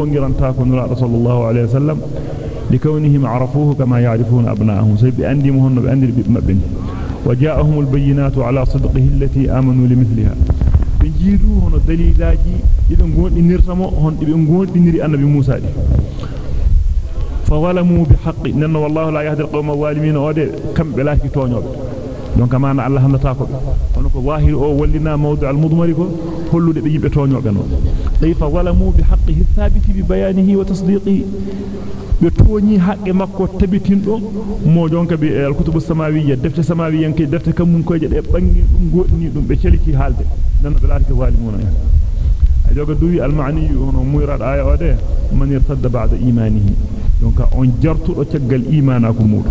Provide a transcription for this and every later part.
wongiranta ko nura sallallahu alaihi wasallam لكونهم عرفوه كما يعرفون أبناءهم. سيب أندي مهن بأندي بمبن وجاءهم البينات على صدقه التي آمنوا لمثلها. بنجيرو هنا دليلاجي نرسمو هن إذا نقول نري النبي موسى دي. فظلموا بحق. إن والله لا يهدي القوم الظالمين. ودي كم بلاكي تونيوب donc amana Allah handata ko on ko wahir o wallina mawdu al mudmari ko hollude be yibbe tonyobe non day fa walamu bi haqqihi thabiti bi bayanihi wa tasdiqihi be toñi haqqe makko tabitindo mo jonka be al kutubu samawiyya defte samawiyyan ke defte kam mun koje de bangi dum godni dum be celiki halde nan be laati zalimuna ay joga duwi al ma'ni hono muyrad aya ode man irtadda ba'da imanihi donc on jartudo tiagal imana ko mudu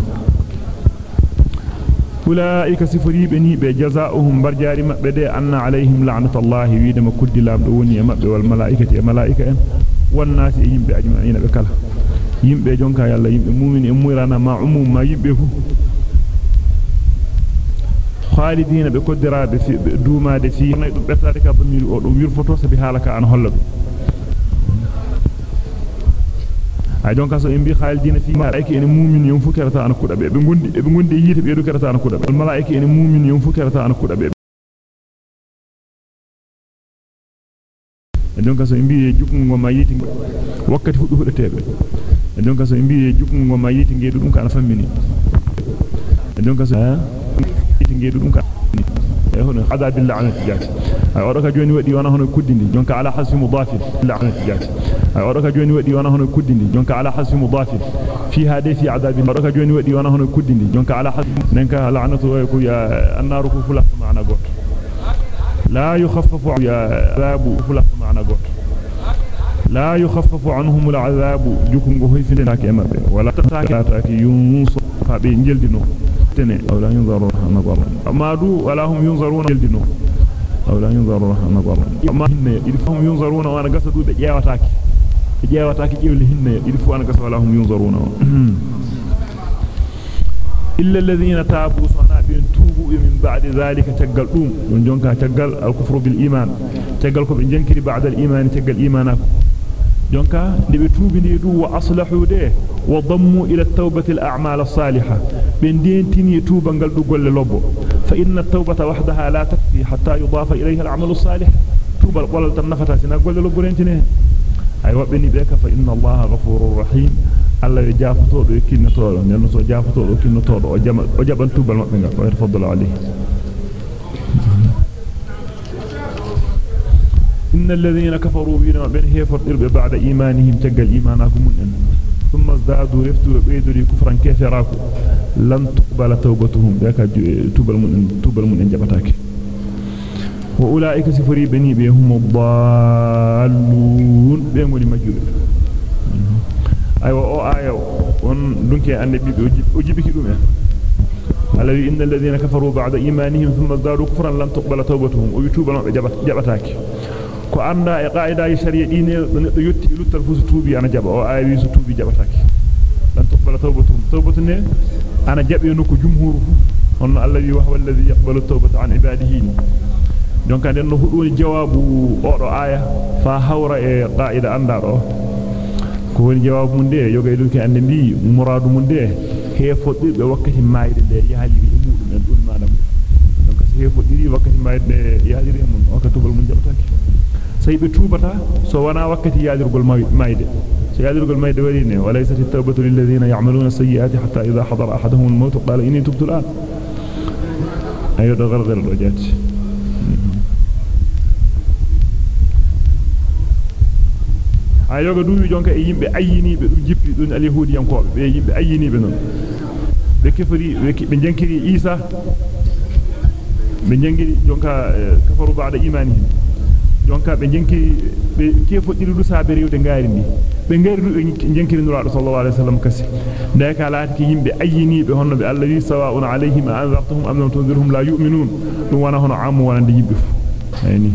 أولئك سفري بني بجزاؤهم برجار مبدا أن عليهم لعنة الله ويدما كد لام دوني مبه والملائكة ملائكة والناس يمبه أجمعين بكلا. يمبه جونكا يالا. يمبه مؤمن امورانا ما عموم ما يمبه خالدين بكدرا دوما دفي نيدو بتاري كا بميل أو دو ay donc so en bi khaldina fi malaika en mu'min yum fu kerata an kuda be be gondi be gondi yite be do kerata an kuda be malaika en mu'min yum fu kerata an kuda be e donc so en bi jukungo ma yiti wakkati fu hudetebe e donc so en bi jukungo ma yiti ngeedu dum kana fammini e donc so yiti ngeedu dum kana e wana hono kuddindi jonka ala hasbi mudafir la'nati jati ay odo ka joni wadi wana hono kuddindi jonka ala hasbi mudafir fi hadisi adabi odo ka joni wadi wana hono kuddindi jonka ala hasbi nanka la'natu wa ku ya annaru ku fulah ma'ana got la yukhaffafu ya azabu fulah ma'ana got لا يخفف عنهم العذاب جكم غوي ولا تاكي تاكي يونس فابي جلدنو تني أو لا ينظرون نظر اما دو ولا هم ينظرون جلدنو أو لا ينظرون نظر اما هن يدفهم ينظرون وأنا غسدو be jeewataaki be jeewataaki jewli hinne yidfu ana gasa wala hum yunzaruna illa alladhina tabu sana bin tubu min ba'di dhalika tagal dum don jonka tagal al kufru bil iman tagal ko be jonka dibe tuubini du wa aslahu de wa dammu ila at-taubati al-a'mal as-salihah ben dentini tuuba gal du golle lobbo fa inna at-taubata wahdaha la takfi hatta yudafa ilayha al-'amal as-salih tuuba qolal tan nafata sina golle lobbo rentine ay wabbe ni be ka fa inna allaha ghafurur rahim alla ya jafato do kinnoto do nen so jafato do kinnoto do o jama o jaban tuubal mabbe gal ko tafaddala alayhi إن الذين كفروا بنا بين هيفر إرب بعد إيمانهم تقل إيمانكم من ثم ازدادوا يفتوا بيدري كفرا كثيراكم لن تقبل توبتهم. ذاك توبل من توبل من جبتاك وأولئك سفري بني بهم الضالون. بهم مجور أيوة أو آية ون دونك النبي أجيبك دومه الذي إن الذين كفروا بعد إيمانهم ثم ازدادوا كفرا لن تقبل توبتهم. ويتوب جبتاك ko anda e qaida yi sharia dine do yotti luttal fu tuubi ana jaba o ayi su tuubi jabatake dan tuqbala tawbatuhum tawbatun ne ana jabe no ko jumhuru on alladhi wa huwa alladhi yaqbalu tawbata an ibadihi donc den no hudoni jawabu odo aya fa hawra e qaida anda do ko woni jawabu mun de yoga duki ande bi muradu mun de he foddirbe wakkati mayde de yaaliri e mudum en dun manam donc se he foddiri wakkati mayde yaaliri e mun o ka tubal mun jabatake saybe tubata so wana wakkati yaadirgol mayde so yaadirgol mayde wari ne walaysa at-tawbatu lil ladina ya'maluna sayyi'ati hatta idha hadara ahaduhum al-maut qala inni tubtu al-an ayo do gargal do jati ayoga duwi jonka e yimbe ayini be dum jippi dun al-yahudi yankobe be yimbe ayini be non be kefari be jankiri isa be jangiri jonka kafaru ba'da imanihim jonka be jenki be kefodiri du saabe rewde ngaari ndi be ngaari du jenkiri nuraado sallallahu alaihi wasallam kasi de ka laati yimbe ayini be honno be allah wi sawa'un alaihim anzartuhum am lam tunzirhum la yu'minun dum wana hono amu wana de yimbe fu ayni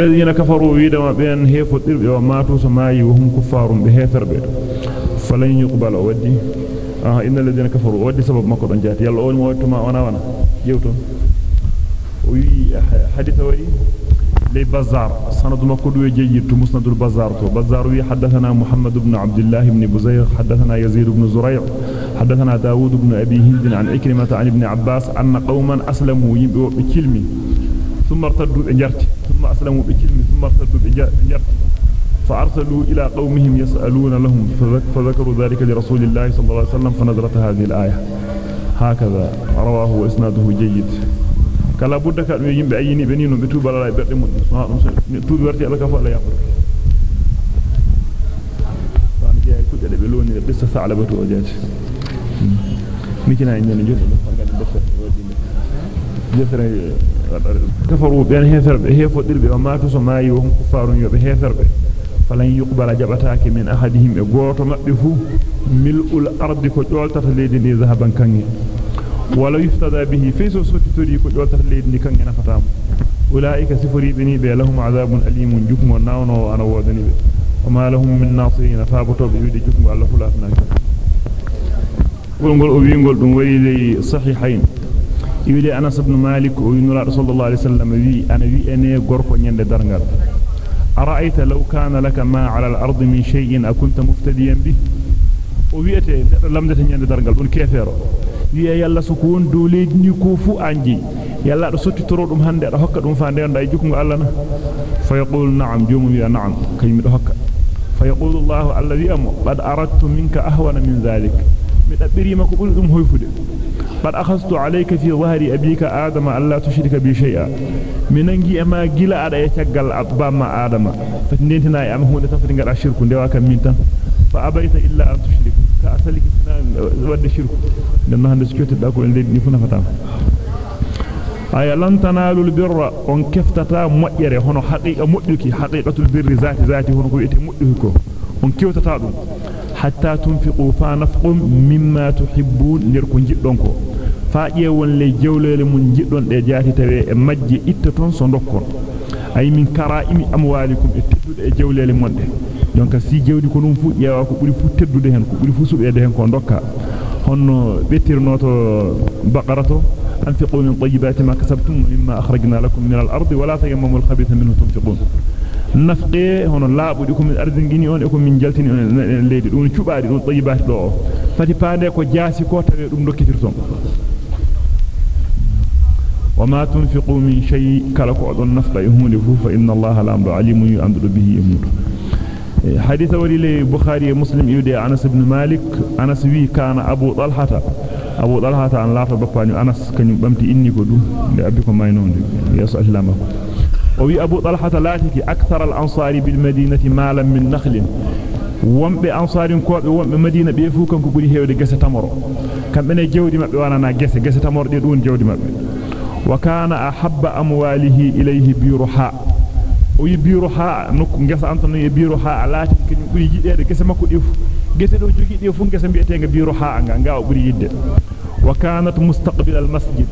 الذين كفروا ويدما بين هيفودير be maatu so maayi wo hum kuffarum be heferbe falan yuqbal waddi ah innal ladina kafaru waddi sabab makko don jaati yalla on حديث wari لي بزار سند مكدو جيد مسند البزار تو بزار وي حدثنا محمد بن عبد الله بن بزير حدثنا يزيد بن زريع حدثنا داود بن أبي هند عن عكرمة عن ابن عباس أن قوما أسلموا يبقوا بكلم ثم ارتدوا بجرت ثم أسلموا بكلم ثم ارتدوا بجرت فأرسلوا إلى قومهم يسألون لهم فذكروا ذلك لرسول الله صلى الله عليه وسلم فنزلت هذه الآية هكذا رواه وإسناده جيد kala budda ka dum yimbe ayini be ni no be tuba la berde mun so dum so tubi warti Allah ka fa Allah yaqul tan je ku de be loni be sa salabatu jaati mikina en jodo defere kafaru ben heferbe hefodirbe o maatu so maayi o kufarun yobe heferbe falan yuqbala jabataake min ahadihim e goto mabbe fu mil'ul ardi ko joltata leydi ni zahaban kangi ولا يفتدى به في سوتي تري كو يوتر ليد ني كان نافتام أولئك سفري بني به لهم عذاب أليم جكم ناونو أنا ودني وما لهم من ناصرين فابطوا بيد جكم الله فلا تنجو ولنقول أبي نقول دون ولي ذي صحيحين. يولي أنا سبن مالك وينور رسول الله عليه وسلم ذي أنا ذي أني غرق ين لدرنغر أرأيت لو كان لك ما على الأرض من شيء أكنت مفتديا به؟ وبيئته لم تتنين لدرنغر دون wiya yalla so ko won do leydi ni ko fu anji yalla do sotti toro dum hande do hokka dum fa ndenda e jukungo Allah na fa yaqul na'am jumum ya na'am kaymi do hokka fa yaqulu Allah alladhi am qad aradtu minka ahwana min dhalik mi dabbirima ko buri dum hoyfude قد أخذت عليك في ظهر أبيك آدم ألا تشرك بي شيئا مننجي أما جلا أدا يتقل أطبام آدم فتنينتنا يا أمه نتفتن قد أشرك دواك مينتا فأبيت إلا أن تشرك كأسلك ود شرك لأنه هندس كيوت الداكو إن ليد نفنا فتام أي لن تنالوا البر on keftata moƴƴere hono haqiqa moƴƴuki haqiqatul birri zati zati hono ko yete moƴƴuki ko on kewtata dum hatta tunfiqu fa nafqum mimma tuhibbun nder ko jiddon ko fa ƴewon le jewlele mun jiddon de jaati tawe e majje itta ton so dokkon ay min kara'imi amwalikum e teddude e jewlele monde donc si jewdi ko dum fu ƴewa ko buri fu teddude hen ko buri fu subede hen ko dokka honno bettirnoto baqarato anfiqu min tayyibati ma kasabtum mimma akhrajna lakum min al-ardi wa la tayammamu al-khabitha minhu tunfiqun nafqe hono laabudi ko min ardingini on e ko min jaltini on leedi dum cubaadi dum tayyibati do fati paande ko jaasi ko tawe dum dokkitirton وما تنفقوا من شيء كلكو دون نفقه هونde fu fa inna allaha la amru alimun yu'amdu bihi yamudu حديث ولي البخاري ومسلم يودي أنس بن مالك. أنس وي كان أبو طلحة. أبو طلحة أن لا تبقى أنس كان بمتي إني كدو لأبيكم ما ينون. يسأل الله وي أبو طلحة لاتك أكثر الأنصار بالمدينة مالا من نخل. wombe ansaarin koobe wombe madina be fu kanko buri heewde gese tamoro kambe ne jewdi mabbe wanana gese gese tamoro de dun jewdi وكان أحب أمواله إليه بيروحاء ويبيروحاء نك إيه، جس أنتم يبيروحاء على كن يجدر كسمك يف جسده يجيد يفون كسم بيتين بيروحاء عن عن جاو بريد وكانت مستقبل المسجد.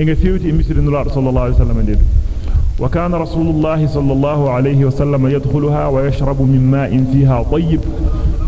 إن فيوت مسجد النور صلى الله عليه وسلم دير. وكان رسول الله صلى الله عليه وسلم يدخلها ويشرب من ماء فيها طيب.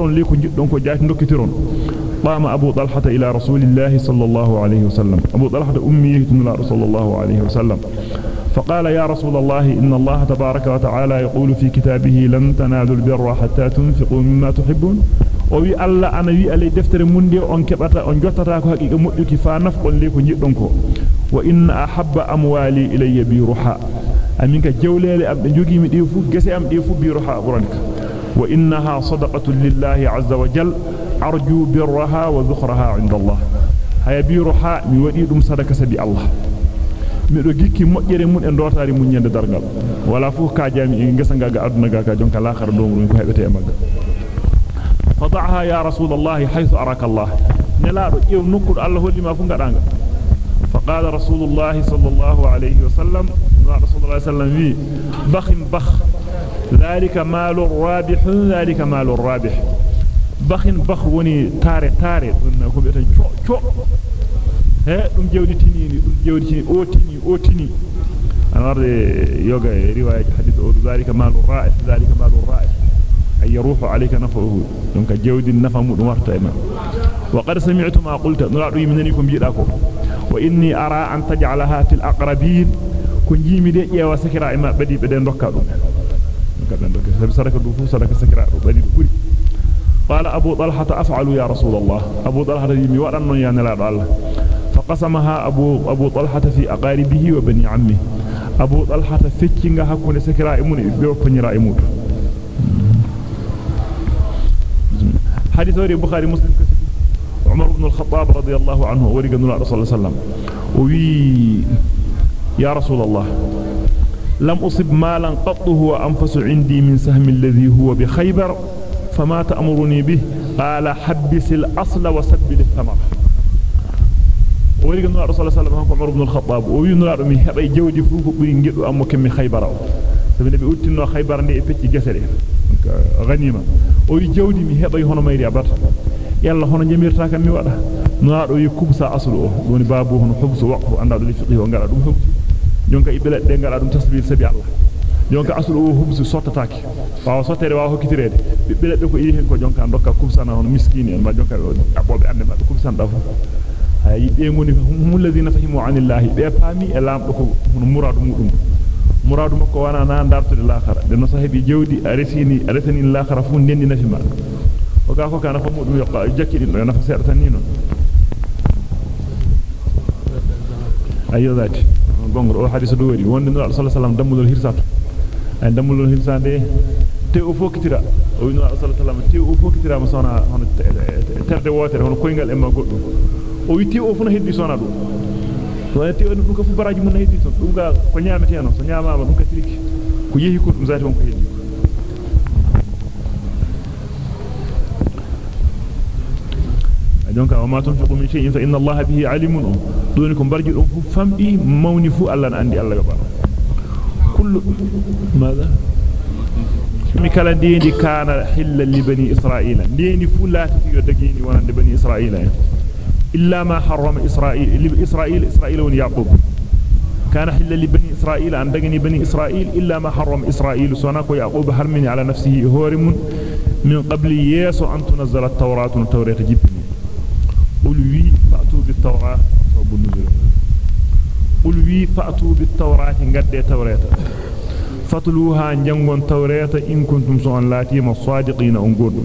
ليكو جدون كو جات نكترون قام أبو طلحة إلى رسول الله صلى الله عليه وسلم أبو طلحة أمي إلى رسول الله عليه وسلم فقال يا رسول الله إن الله تبارك وتعالى يقول في كتابه لن تنالوا البر حتى تنفقوا مما تحبون وي الله أنا وي علي دفتر مندي أن كبتا أن جتتا حقيقة مؤيك فنفق ليكو جدنكو وإن أحب أموالي إلي بيرحاء أمينك جولي أم جوجي مديفو جسي أم ديفو بيرحاء برانك وإنها صدقة لله عز وجل. أرجو برها وذخرها عند الله. هيا بيرها ميوديد مصدقة سبي الله. ميروجيكي مؤجري من اندوتاري من يند درغل. ولا فوكا جامي انجسنغا أدنغا جنك الآخر دوم رنكو هبتي أمك فضعها يا رسول الله حيث أراك الله. نلا رؤيو نكر الله لما فنغا دانغا. فقال رسول الله صلى الله عليه وسلم رسول الله صلى الله عليه وسلم بخ بخ. ذلك مال الرابح ذلك مال الرابح bakhin bakh woni tare tare dun ko be tan co he dum jewdi tinini dum jewdi tini o tini o tini anarde yoga riwaya hadith o zalika malu ra'ih zalika malu ra'ih ay yaruhu alayka nafahu donc jewdi nafa mudum warta ma wa qad sami'tu ma qulta nuradu minni ko biida ko wa inni ara an taj'alaha fil aqrabin ko jimi de ƴeewa sakira e ma badi be den dokka dum قال أبو طلحة أفعل يا رسول الله. أبو طلحة يمي وأن ينال الله فقسمها أبو, أبو طلحة في أقاربه وبني عمه. أبو طلحة فكينغا حكون سكراء من بيوكني رائمود حديث وري بخاري مسلم. كسب عمر بن الخطاب رضي الله عنه ورق النبي صلى الله عليه وسلم. وي يا رسول الله. لم أصب مالا قط هو أنفس عندي من سهم الذي هو بخيبر فما تأمرني به؟ قال حبس الأصل وسب الثمر. ويقول الله صلى الله عليه وسلم عمر بن الخطاب ويقول الله من هبي جودي فوق بين جد أمك من خيبر. سبب النبي إنه خيبر نيء في جسره غنيمة. ويجودي من هبي هنا ما يريبر يلا هنا جميل تاكل نوار نوار ويكوب سأصله دوني بابه هنا وقفه عند الفقه وانقرأ دوني jonka ibele de ngara dum tasbil sabi allah jonka aslu o hubsu sottataake waaw sottere waaw hokkitirede bibbe be ko iri hen ko jonka dokka kubsana hono miskini en ma jonka abobe ande ma kubsan da fu ay be ngoni hum alladhina fahimu anillahi be fami e lamdo ko hono muradu mudum muradu makko wana na dartude laakhara de no sahibi jewdi aresini aresini laakhara fu ndendi nafi ma o ga ko kana fa mudum yokka jakkidin do nafa sedda tan ni non ayo dati gongro o hadisa do wari wonde no sallallahu alaihi wasallam damulol hirsatu ay damulol hirsande te o fokitira o wino alaihi wasallam te o fokitira mo sona hono terde wotere hono koyngal e ma goddo o witti o funa heddi sona do to ati on dum ko fu baraji mun heddi ton dum ga ko nyaamete non so nyaamama dum ka triki ko yehi ko dum zati on ko heddi دونك وما تنفقوا من شيء فإن الله به عليم دونكم برجي فمئي مونفو ألا عندي الله يبقى كل ماذا ميكالا ديني كان حل لبني إسرائيل ديني فلاتك يدقيني وأنا بني إسرائيل إلا ما حرم إسرائيل إسرائيل إسرائيل ويعقوب كان حل لبني إسرائيل أن دقني بني إسرائيل إلا ما حرم إسرائيل سوناك ويعقوب هرمني على نفسه هورم من قبل ييسو أن تنزل التوراة والتوراة جبني قلوي فأتوا بالتوراة. صوب النزول قلوي فأتوا بالتوراة نجد التوراة فطلوها عن جنون إن كنتم صان لاتي مصادقين أنقذوا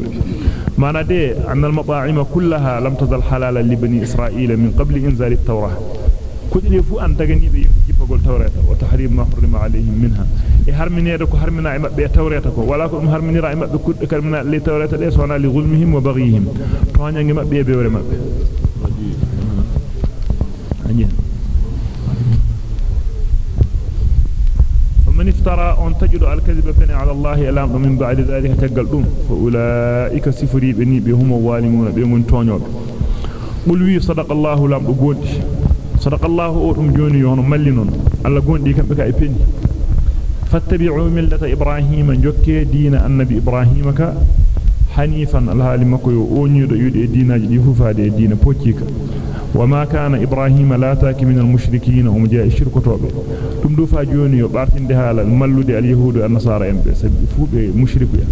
ما ندى أن المطاعم كلها لم تزل حلالا لبني إسرائيل من قبل إنزال التوراة. كل يفوق أن تجنيب يفوق التوراة وتحريم ما حرم عليهم منها. harminede ko harmina e mabbe tawreta ko. Wala ko dum harminira e mabbe kudde karmina li tawreta de sona li gulmihim wa baghihim. Tonya ngi mabbe be wore mabbe ومن افترى أن تجد الكذب بني على الله ألام ومن بعد ذلك تقل أم فأولئك سفري بني بهم والمون بهم تونيوب قل وي صدق الله لام أقول صدق الله أورم جوني يونو ملنون ألا قول دي كم بكا إبيني فاتبعوا ملة إبراهيم جوكي دين النبي إبراهيم حنيفا الهالي مكو يؤوني يدي دينا جدي ففادي دين بوكيكا وما كان إبراهيم لا تاك من المشركين ومجاء الشرك توبه dum do fa joni yo bartinde haala mallude al yahudu an nasara embe sabi fube mushriku ya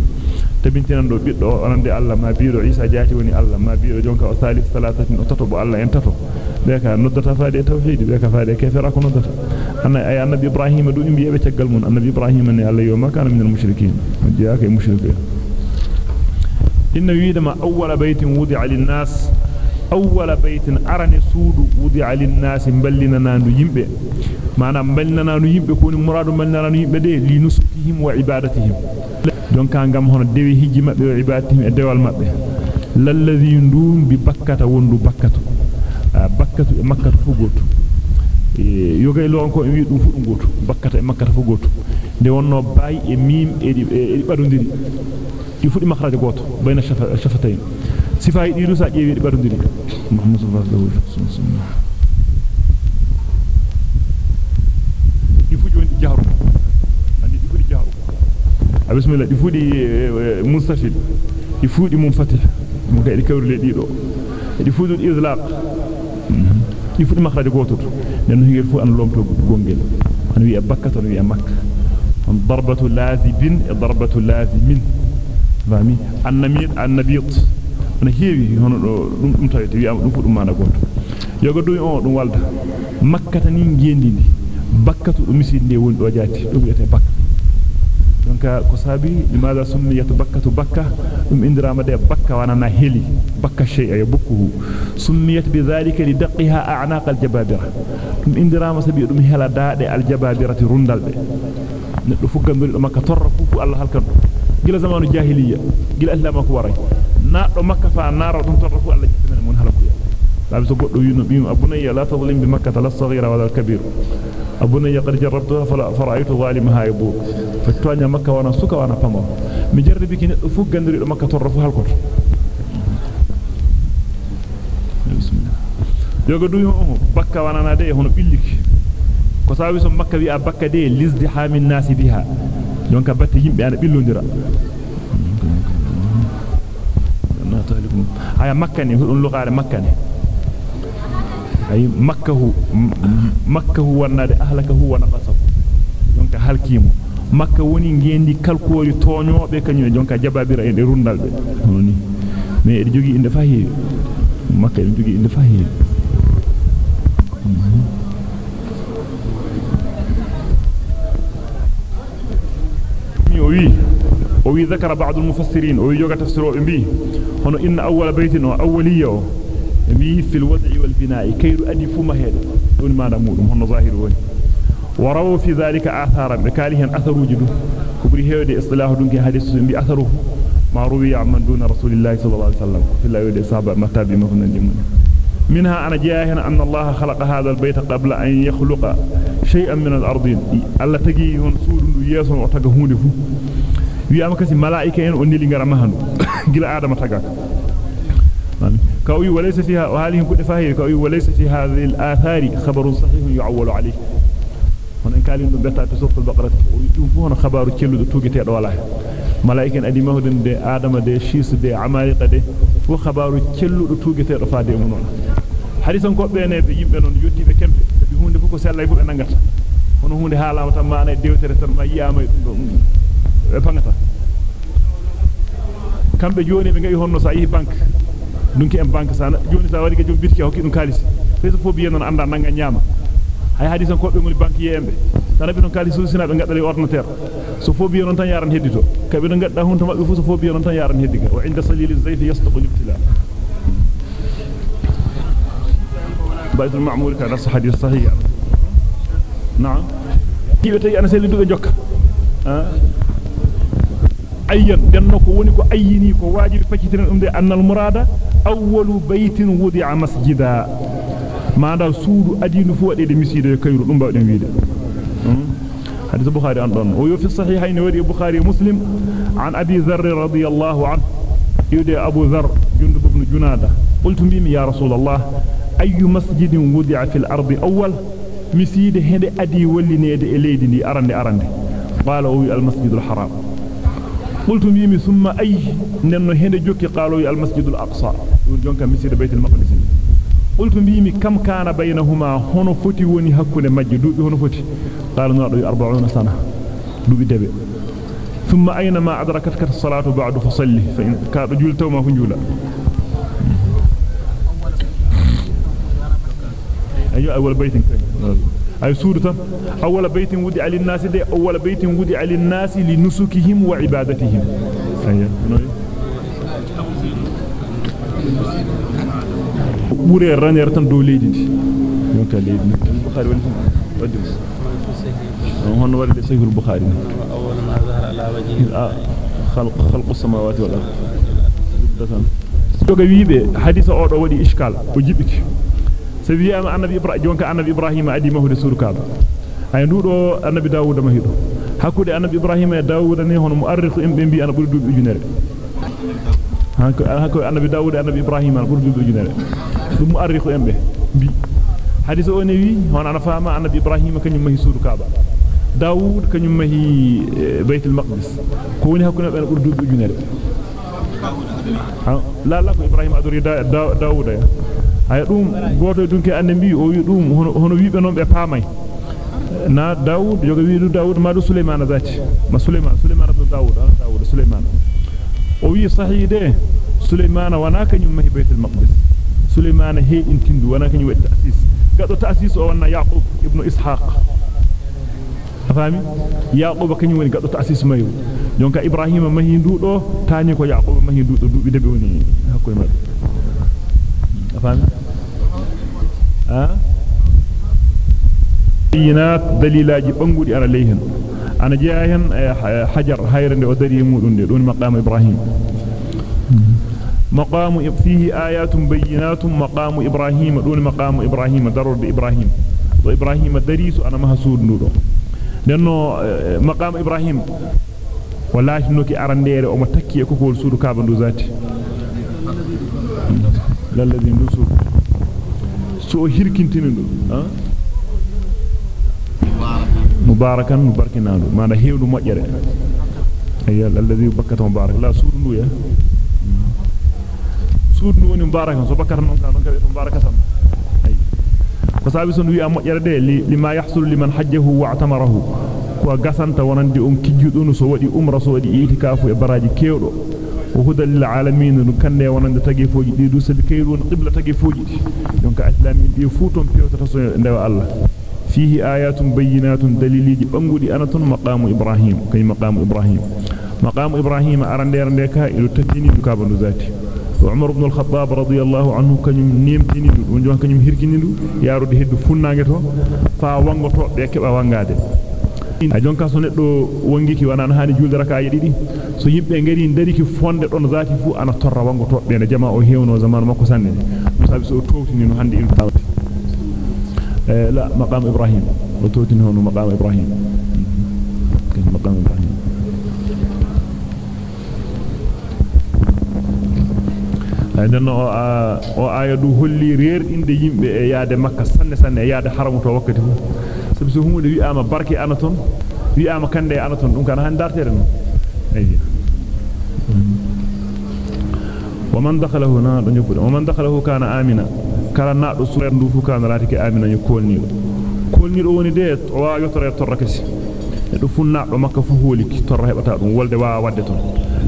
tabintinan do biddo onande Allah ma biiro Isa jaati woni Allah ma biiro jonka o salif salatatin o tato bo Allah en tato be ka noddata faade tawhid be ka faade kefera ko noddata anna ay annabi Ibrahim do imbi ebe tagal mun annabi Ibrahim ne Allah yo ma kana min al mushrikin awwala baytin arani suudu wudi'a lin nas ballina nandu yimbe manam balnana no yimbe ko ni muradu balnana no yimbe de li nusukihim wa ibadatihim donc ngam hono dewi hijji mabbe wa ibadatihim e dewal mabbe lalladhi ndum bi bakkata wondu bakkatu bakkatu e makkatu fu goto e yogay lon ko wi dum fu dum goto bakkata e makkata fu goto de wonno bay e mim e di e badondiri di fu di makhraja goto bayna shafatayn sifay di rusa jeewi di badondiri muhammad sallallahu alaihi wasallam jahru andi di fudi jahru a bismillah di fudi mustafid di munfatih mo kay di kawrle dido di fudi izlaq di fudi makhraja goto nen hingel fu an lomto gongel an wi bakka tan wi makka on darbatu lazibin e darbatu lazimin fami annamit annabit on heewi hono do dum dum tawete wi am dum fu dum mana goto yoga do on dum walda makka tan ngendi bakkatu dum misinde woni do jaati dum wiete bakka donc ko sabi limaada summiyat bakkatu bakka dum indirama de bakka wanana heli bakka shay'a yabkuhu summiyat bidhalika lidqiha a'naq aljababira dum indirama sabi dum hela daade aljababirati rundalbe neddo fu gambiri do makka torra fu Allah halkan gila zamanu jahiliya gila islam ko waray fu Allah jittana mun halaku ya labi so goddo yino biim abunayya la tadhlim bi makkah la saghira wala al-kabir abunayya qad jarrabtuha fala fara'aytu zalimaha yabur fatwanya makka wana suka wana pamo mi jarribi ki neddo fu gandiri do makka torra fu halkoto bismillah yoga duyo o bakka wana na de hono billiki ko sawi so makka wi a bakka de lizdihamin nasi biha jonka batte yimbe ana billondira talikum aya makka ni hudun luqare makka ni ay makkahu makkahu wannade ahlakahu wa naqasahu jonka halkimo makka woni ngendi kalkoori toñobe kanyum jonka jababira e rundalbe noni me e jogi inde fa heewi makka e jogi inde fa heewi وي وي ذكر بعض المفسرين ويجوغا تفسيروا بي هنا إن أول بيت اوليه بي في الوضع والبناء كير ادي فما هيد. دون ما نمودم هنا ظاهر وني ورووا في ذلك آثارا بكالهن أثر وجدو كبري هيودي إصطلاح دونك حديث بي أثره ما روي عن دون رسول الله صلى الله عليه وسلم. في الله يودي صحابة متابي مهنا جمنا منها أنا جاهنا أن الله خلق هذا البيت قبل أن يخلق شيئا من الأرضين. الله تجي هون سور ياسون وتجا هون فو وياما كسي ملائكة إن أني لينغرا مهنو جل آدم تجا كأوي وليس فيها وهذه كل فاهية كأوي وليس في هذه الآثار خبر صحيح يعول عليه هنا كالين دم بتا تسوق البقرة ويتوم هنا خبر كيلو توجي تير ولا ملائكة أدي مهدن دي آدم دي شيس دي عمالقة دي fu khabaru celludo tuugete do faade mun non hadisan ko beene be yimbe non yottibe kembe. Tabi hunde fu ko sellay fu be nangata. Hono hunde haalama tan tan e pangata kambe joni be ngai honno sa yi bank dunki en bank sana joni sa wari ga jom bitki hokki dum kalis feso fo biyen non anda nanga nyama hay hadisan ko be ngoni bank yembe sana bi non kalis susina be ngadale ordinateur so fo biyen non tan yaran heddito kabe non gadda hunto mabbe fu so fo biyen non tan yaran heddiga wa inda salil az-zayf yastaqu al-ibtila بيت المعمور كان نص حديث صحيح نعم كيف تي أنا سيلي دوغا جوكا ayyan denno ko woni ko ayyini ko wajibi faccitiren dum de annal murada awwalu baytin wudi'a masjida maada suudu adinu fu wadede miside kayru dum bawden wiide hadith bukhari an don o yo fi sahihayn wadi bukhari muslim an abi dharr radiyallahu anhu yude abu dharr jundub ibn junada qultu mimi ya rasul allah ayu masjidin wudi'a fil ardi awwal miside hede adi wallinede e leydi ndi arande arande qala o al masjidul haram قلت ميمي ثم أي ننو هند جوكي قالوا المسجد الأقصى. جونك مسجد بيت المقدس. قلت ميمي كم كان بينهما؟ هنا فتي وني هكون مجد. دوبي هنا فتي قال نرى أربعون سنة. دوبي دبي. ثم أينما أدركتك الصلاة بعد فصلي؟ فإن كاد جولتو ما فنجولا أيوة أول بيت أي سورة؟ أول بيت ودع للناس دي أول بيت ودع للناس لنسكهم وعبادتهم. وري الرانير تن دو ليدي يونك ليدي البخاري ولا ودوس ولا سيف البخاري. أول ما ظهر على آه. خلق خلق السماوات والأرض. سوغا ويبي. حديث اودو ودي إشكال. وجيبك sabi wi'ama annabi ibrahim jonka annabi ibrahim adi mahude surkaaba ay ndudo annabi dawuda mahido hakkude annabi ibrahim e dawuda ne hono mu'arrikhu embe bi ana buri dubi ujunere hakko hakko annabi dawuda annabi ibrahim ana buri dubi ujunere dum mu'arrikhu embe bi hadisa o ne wi hono ana faama annabi ibrahim kanyum mahi surkaaba dawud kanyum mahi baytul maqdis ko woni hakkude be ana buri dubi ujunere لا لا إبراهيم أدري دا دا داود ay dum goto dunki ande bi o wi dum hono wiibe non be paamay na Dawud joga wiidu Dawud ma do Sulaiman zati ma Sulaiman Sulaiman ibn Dawud ana Dawud Sulaiman o wi sahih de Sulaiman wana kanyum mahi Baitul Maqdis Sulaiman heedin tindu wana kanyum wadi ta'sis gado ta'sis o wana Yaqub ibn Ishaq afami Yaqub kanyum woni gado ta'sis mayu jonka Ibrahim mahi ndudo tani ko Yaqub mahi ndudo dubi debe woni hakko mabbe afami ha بينات دليلاجي بانغودي أنا ليهن. أنا جاهن حجر هيرنde o dari mudum de don maqam ibrahim مقام فيه آيات بينات مقام إبراهيم دون مقام إبراهيم ضرر إبراهيم. وإبراهيم دريس أنا مهسود نورو لأنه مقام إبراهيم. نوكي أرندير أو متكي كوكول سود كابن دو ذاتي. دو سو هيركنتين دو ها mubarakan mubarkinadu mana hewdu mojjere ayyal alladhi bakkata mubarak la suudu ya suudu woni mubarakan so bakkata non ka non ka be mubarakatan ay ko sabi son wi am mojjere de lima yahsul liman hajjahu wa atamarahu ko gasanta wonande on kijjudunu so wadi umra so wadi itikafu e baraji kewdo lil alamin dum kande wonande tagefoji didu sabi kayru won qibla tagefoji donc islamin di futon pewtata so ndewa Allah فيه آيات بينات دليل بانغودي. أنا مقام إبراهيم. كي مقام إبراهيم. مقام إبراهيم أرندير ديكا إلو تتيني دكابن ذاتي. وعمر بن الخطاب رضي الله عنه كنيم نيمتيني دو. ونجوان كنيم هيركيني دو. يارو دي هدو فنانغي تو فا وانغو تو be keba wangade a jonka so neddo wongiki wana an hani julde raka didi so yimbe ngari dariki fonde don zati fu ana torra wango to be ne jama o hewno zaman makko sanne sabi so tawtini no hande in tawti لا مقام إبراهيم وتوتين هون مقام إبراهيم مقام إبراهيم عندنا أو آية دو هولي رير إند يمبه ياد مكة سنة سنة ياد حرم تو وقت سبس هم دي أما بركي أنا تون wi ama kande ana ton dum kan han dartere no ayya wa man dakhalahu na do nyokude wa man dakhalahu kana amina kala naado surer ndu fu kana lati ke amina ñu kolnido kolnido woni de o wa yotore torra kesi e do fu naado makka fu holiki torra hebata dum wolde wa wadde ton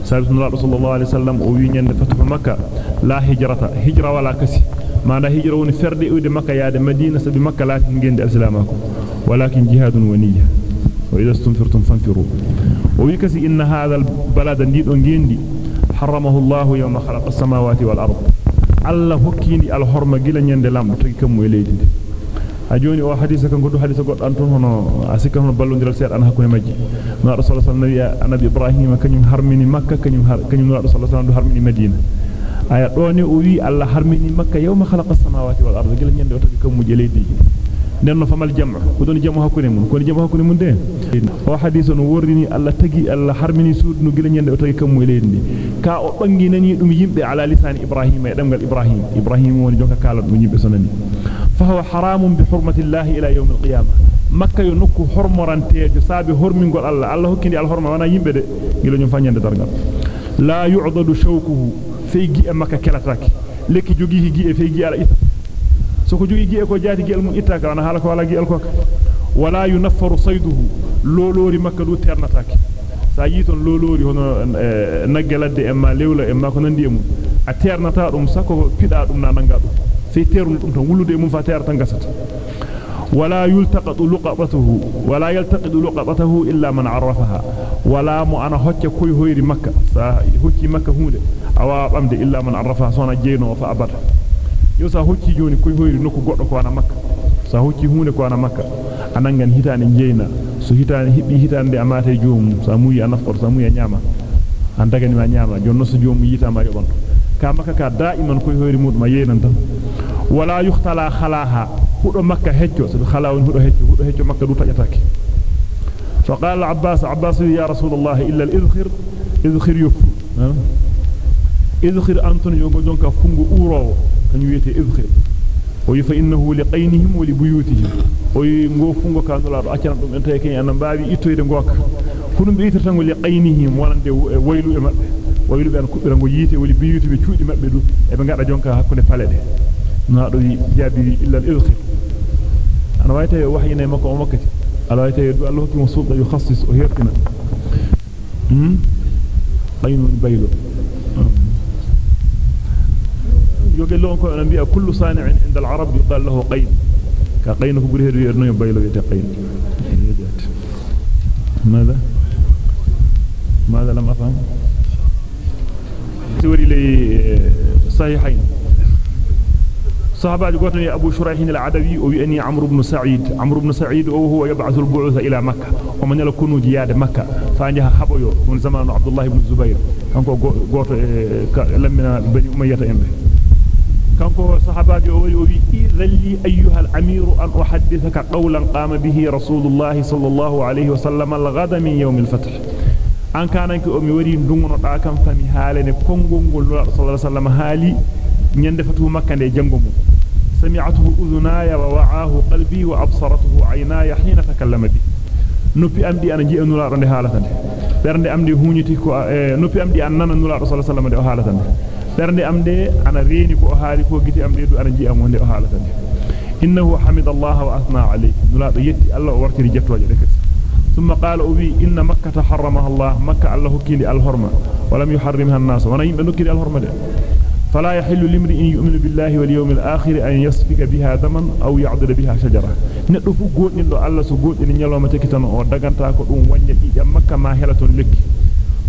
sallallahu alaihi sallallahu alaihi wasallam o wi nyande fatu makka la hijrata hijra wala kasi manda hijra woni ferde ude makka yaade madina sabi makka lati ngende alislamako walakin jihadun wa niyya wa idha istunfirtum fanfiru o wi kasi inna hadha albalada ndido ngendi haramahu allah yawma khalaqa as-samawati wal ard alla hokkindi al horma gila nyande lamdo tagi kam e leydi ndi a joni o hadisa kan goddo hadisa goddo an ton hono asika hono ballondiral seed an hakkunde majji no rasul sallallahu alaihi nabi ibrahim kanyum harmini makka kanyum kanyum rasul sallallahu alaihi harmini madina aya do ne o wi alla harmini makka yawma khalaqa as-samawati wal ard gila nyande o tagi kam e leydi nenno famal jam'a ko don jamu hakkunde mun ko jamu hakkunde mun de o hadisa no worrini alla tagi alla harmini suudnu gila nyande o tagi kam e leydi ndi ka o bangi nani dum yimbe ala lisani ibrahim e demgal ibrahim ibrahim woni jonka kala dum yimbe sonani فهو حرام بحرمة الله إلى يوم القيامة مكة ينكو حرمرانتي سابي حرمينغول الله الله هكيندي الحرمة وأنا يمبه دي غيلو ñu fañande dargal la yu'dadu shawkuhu fay gi makka kelataki lekki jogi gi e fay gi ala ita so ko jogi gi e ko jaati gi almu ittaka wana hala ko wala gi alko wala yunaffaru sayduhu lolori makka du ternataki sa yiton lolori hono naggeladde e ma lewla e ma ko nandi e mum a ternata dum sako pida dum na nanga dum fi terul dum tan wulude mum fa terata gasata luqabatuhu wala yaltaqidu luqabatahu illa man arrafaha wala mu ana hocce koy hoyri makka sa hocci makka hunde awa bamde illa man arrafaha sona jeyno fa abada yo sa hocci joni koy hoyri nokku goddo ko ana makka sa hocci hunde ko ana makka anangan hitane jeyna so hitane hibbi hitande amate joomum sa muyi anaftor sa muyi nyama an dagani ma nyama jonno so joomu yitama yobon ka makka ka daiman koy hoyri mudum yenan tan wala yukhtala khalaha hudo makka hecco sabi khala won hudo hecco hudo hecco makka du tajatake fa qala abbas abbas ya rasulullah illa al-idkhir idkhir yufu idkhir antun yogo jonka fungu urowo kany wiyete idkhir o yifa innahu liqaynihim wa libuyutihim o yi ngo fungo kanula do accana dum en tay ken an baawi ittoyde ngoka kunum be itirta ngo liqaynihim wonande waylu e mabbe waylu be an kubbira ngo yite wali biyuti be cuudi mabbe du e be ngada jonka hakkunde palede نادو جابي الا الاذخر أنا وايته وحينا مكه ومكه ala wayta du Allah hokki mo sulta yukhassis o hertina hmm aynun baylo yogel lon ko on bi'a kullu sani'in inda al-arab yuqal lahu qayn ka qayn ko buri qayn ماذا؟ ماذا لم أفهم؟ توري لي صحيحين. صحابة قلتني أبو شريح العدوي وبأني عمرو بن سعيد. عمرو بن سعيد وهو يبعث البعوث إلى مكة. ومن يلكون جياد مكة. فأنجها حبيو من زمان عبد الله بن الزبير. كانكو قوت لمنا بني أمية كانكو صحابة وبي إذا لي أيها الأمير أن أحدثك قولا قام به رسول الله صلى الله عليه وسلم الغد من يوم الفتح. kananke o mi wari dungono da kam fami haalene kongongol sallallahu alaihi wasallam haali nyande fatu makka de jango mum سمعته أذناي ووعاه قلبي وأبصرته عيناي حين تكلم بي. نبي أمدي أنا جئ نلا رندي حالة. برندي أمدي هونيتي كو نبي أمدي أن نانا نلا رسول الله صلى برندي أمدي أنا ريني كو حالي كو جيتي أمدي دو أنا جئ أمون دي حالة إنه حمد الله وأثنى عليه نلا يتي الله ورتي رجت وجه ثم قال أبي إن مكة حرمها الله مكة الله كيني الحرمة ولم يحرمها الناس وأنا يمكن نكيني الحرمة دي. فلا يحل لامرئ يؤمن بالله واليوم الآخر أن يسفك بها دما أو يعضل بها شجرة ندو فو غودين دو الله سو غودين نيالوما تكتان أو دغانتا كو دوم وانيا دي مكة ما هلتون لك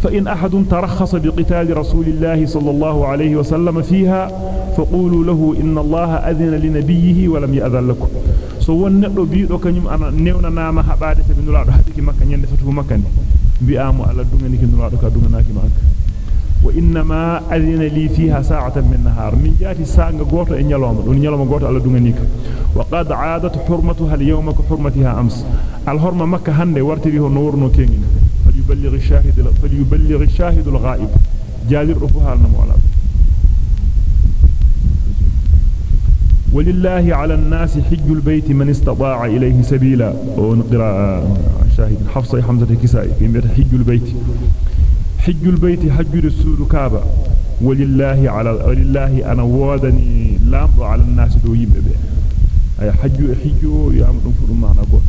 فإن أحد ترخص بقتال رسول الله صلى الله عليه وسلم فيها فقولوا له إن الله أذن لنبيه ولم يأذن لكم. Kanyum ana newna nama habade sabi nulaado hadiki makka nyande fatu makka ni. Bi'amu ala dungani ki nulaado ka dunganaki makka. وإنما أذن لي فيها ساعة من نهار من جاتي ساعة غوتو إن يلوم دون يلوم غوتو على دونيك وقد عادت حرمتها اليوم كحرمتها أمس الحرمة مكة هندي ورتي هو نور نو كينين فليبلغ الشاهد فليبلغ الشاهد الغائب. جالر رفها المولى. ولله على الناس حج البيت من استطاع إليه سبيلا. ونقرأ شاهد. حفصة حمزة كسائي في حج البيت. حج البيت حج السود كعبة. ولله على ولله أنا وادني لام على الناس دو يبه أي حج حج يا فدum معنا غوت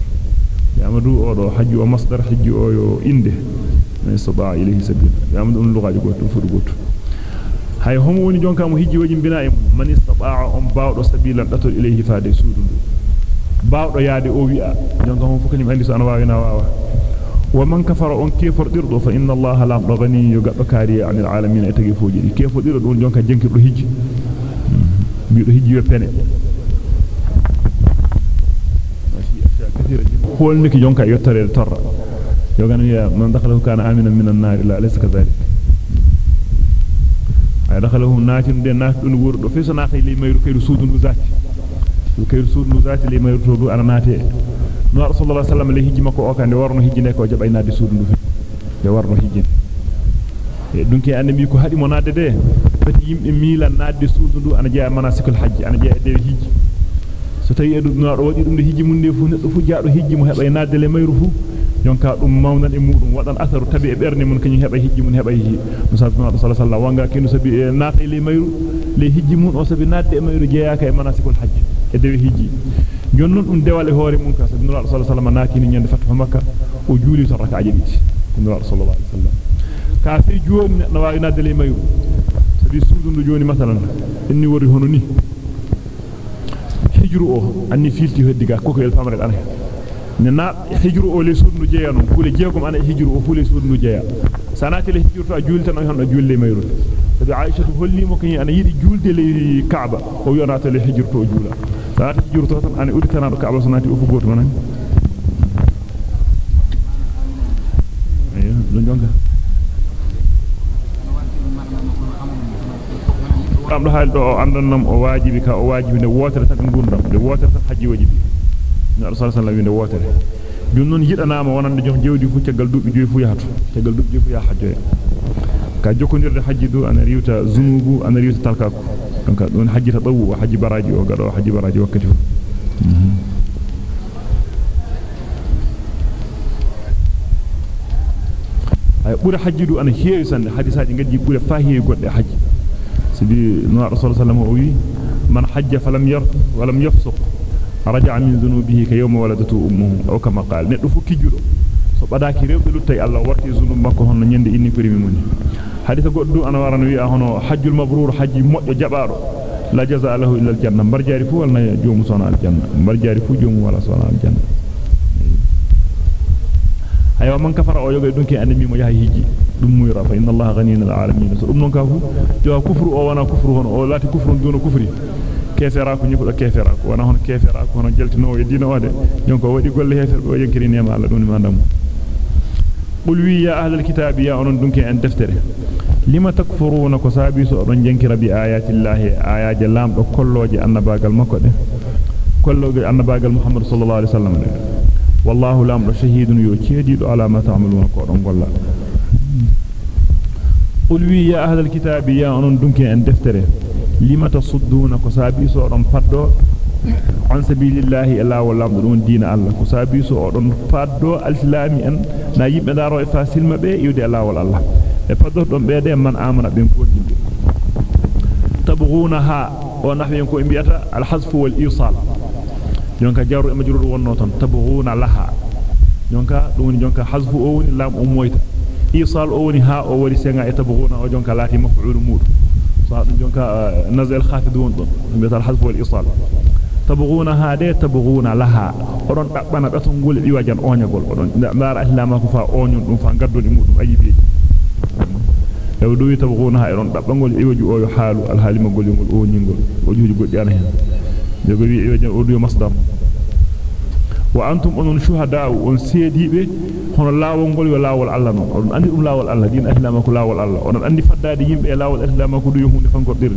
يا مدو أو حج ومصدر حج يو inde من استطاع إليه سبيلا يا مدن لغة hay homo woni jonka mo hijji wajin bina e man istata'a on baawdo sabilan datol ilayhi faade suudu baawdo yaade o wi'a jonka homo fukani andi so ana waawina waawa ومن كفر اون كفر ديردو فان الله لا غني يغدو كاري عن العالمين اتغي فوجي كفر ديردو دون جونكا جنكirdo hijji biido hijji yo pene yottare torra yogana ya man dakhalahu kana aminan minan nar la laysa kadhalik ay dakhalahu natin de nat dun wurdo fi so natay li mayru kayru sudun zati kayru sudun zati li mayru to du ana nate no rasulullah sallallahu alaihi hijji makko o kande warno hijji ne ko jabaynaade suudu ndu de warno hijji e dunki annabi ko hadi mo nadde de fati yimbe milan nadde suudu ndu ana jeya manasikul hajji ana jeya de hijji so tawi edu no do wadi dum de hijji munde fu neddo fu jaado hijji mo heba nadde le mayru fu jonka dum mawnan e mudum wadan atharu tabi e berne mun kany heba hijji mun heba hijji musa sallallahu alaihi wanga kinu sabi naati le mayru le hijji mun o sabi nadde e mayru jeya ka e manasikul hajji e dewe hijji jonnon dum dewale hoore mun ka sabi nura sallallahu alaihi naakini nyande fathu makka o juuli to rakaaje diti nura sallallahu alaihi wasallam ka fi joni na waawi nadde le mayu sabi suudundu joni masalan inni wori hono ni hijru o anni filti heddiga koko el famare ana ne na hijru o le suudundu jeya non kule jeegum ana hijru o fule suudundu jeya sanati le hijru to a juuli tan o hono juulle mayru sabi aisha to holli mo kany ana yidi juulde le kaaba o yonata le hijru to juula saati jurto tan ani uditana do kaaba sonati o fu goto non ayo do jonga am do haldo o andannam o wajibi ka o wajibi ne wotere tan gurdam de wotere tan haji wajibi ni rasul sallallahu alaihi wotere dum non yidanama wonande jom jewdi fu tegal dubbi joy fu yahato tegal dubbi fu ya hajjo ka jokondirde haji du ana riwta zunubu ana riwta talkaku donc don haji tadawu haji baraji o gado haji baraji wakkati fu ay buri haji du ana heewi sande hadisaaji gaddi buri fahiye godde haji no rasul sallallahu alaihi wasallam o wi من حج فلم يرفث ولم يفسق رجع من ذنوبه كيوم ولدته امه أو كما قال ندو fu kijudo so badaki rewbe luttay Allah warti zunub makko hono nyande inni ko rimi moni hadith goddu ana warana wi hono hajjul mabrur hajji moddo jabado la jazaa lahu illa aljanna barjari fu wala joomu sona aljanna barjari fu joomu wala sona aljanna ayo man kafara o yoga dunki annabi mo yahay hijji dum muyra fa inna allaha ghaniyun alamin so dum non ka fu jo kufru o wana kufru hono o lati kufru duna kufri kefera ko nyiko do kefera ko wana hono kefera ko hono jaltino e dina ode jonko wadi golle hefer o yankiri nema Allah dum mandam qul wi ya ahlal kitabi ya onon dunki en deftere lima takfuruna ko sabi so don jankira bi ayati llahi ayaje lamdo kolloje annabagal makko de kolloje annabagal muhammad sallallahu alaihi wasallam de wallahu lamdo shahidun yo ceedido ala ma ta'maluna ko don golla qul wi ya ahlal kitabi ya onon dunki en deftere lima tasudduna ko sabi so don paddo on sabilillahi ila wallahu dum diina allah ko sabi so odon paddo alislami en na yimbe daro e fasil mabbe yude allah wal allah e paddo don beede man amana ben godinde tabghunaha wa nahwi ko biyata alhazf wal isal jonka jaru e majrur wonno ton tabghuna laha jonka dum jonka hazfu o woni o woni ha o wari senga e tabghuna o jonka lati maf'ul mud so dum jonka nazal khafid won don biyata alhazf wal isal tabghuna hade tabghuna laha odon dabbana beton gol iwajan onyagol odon dar ahlama ko fa onyon dum fa gaddon e mudum ayibi ew do tabghuna ha odon dabbangol iwaju o yo halu alhalima golingol onyingol o juuji goddi ana hen jogo wi iwajan o do masdar وأنتم أن شهداء أن سيدي به هنا لا ونقول ولا ولا الله نعم أن أني أم لا ولا الله دين أهل ما كل لا الله. أن أني فدا دين بي لا ولا أهل ما كل يهون فان قدر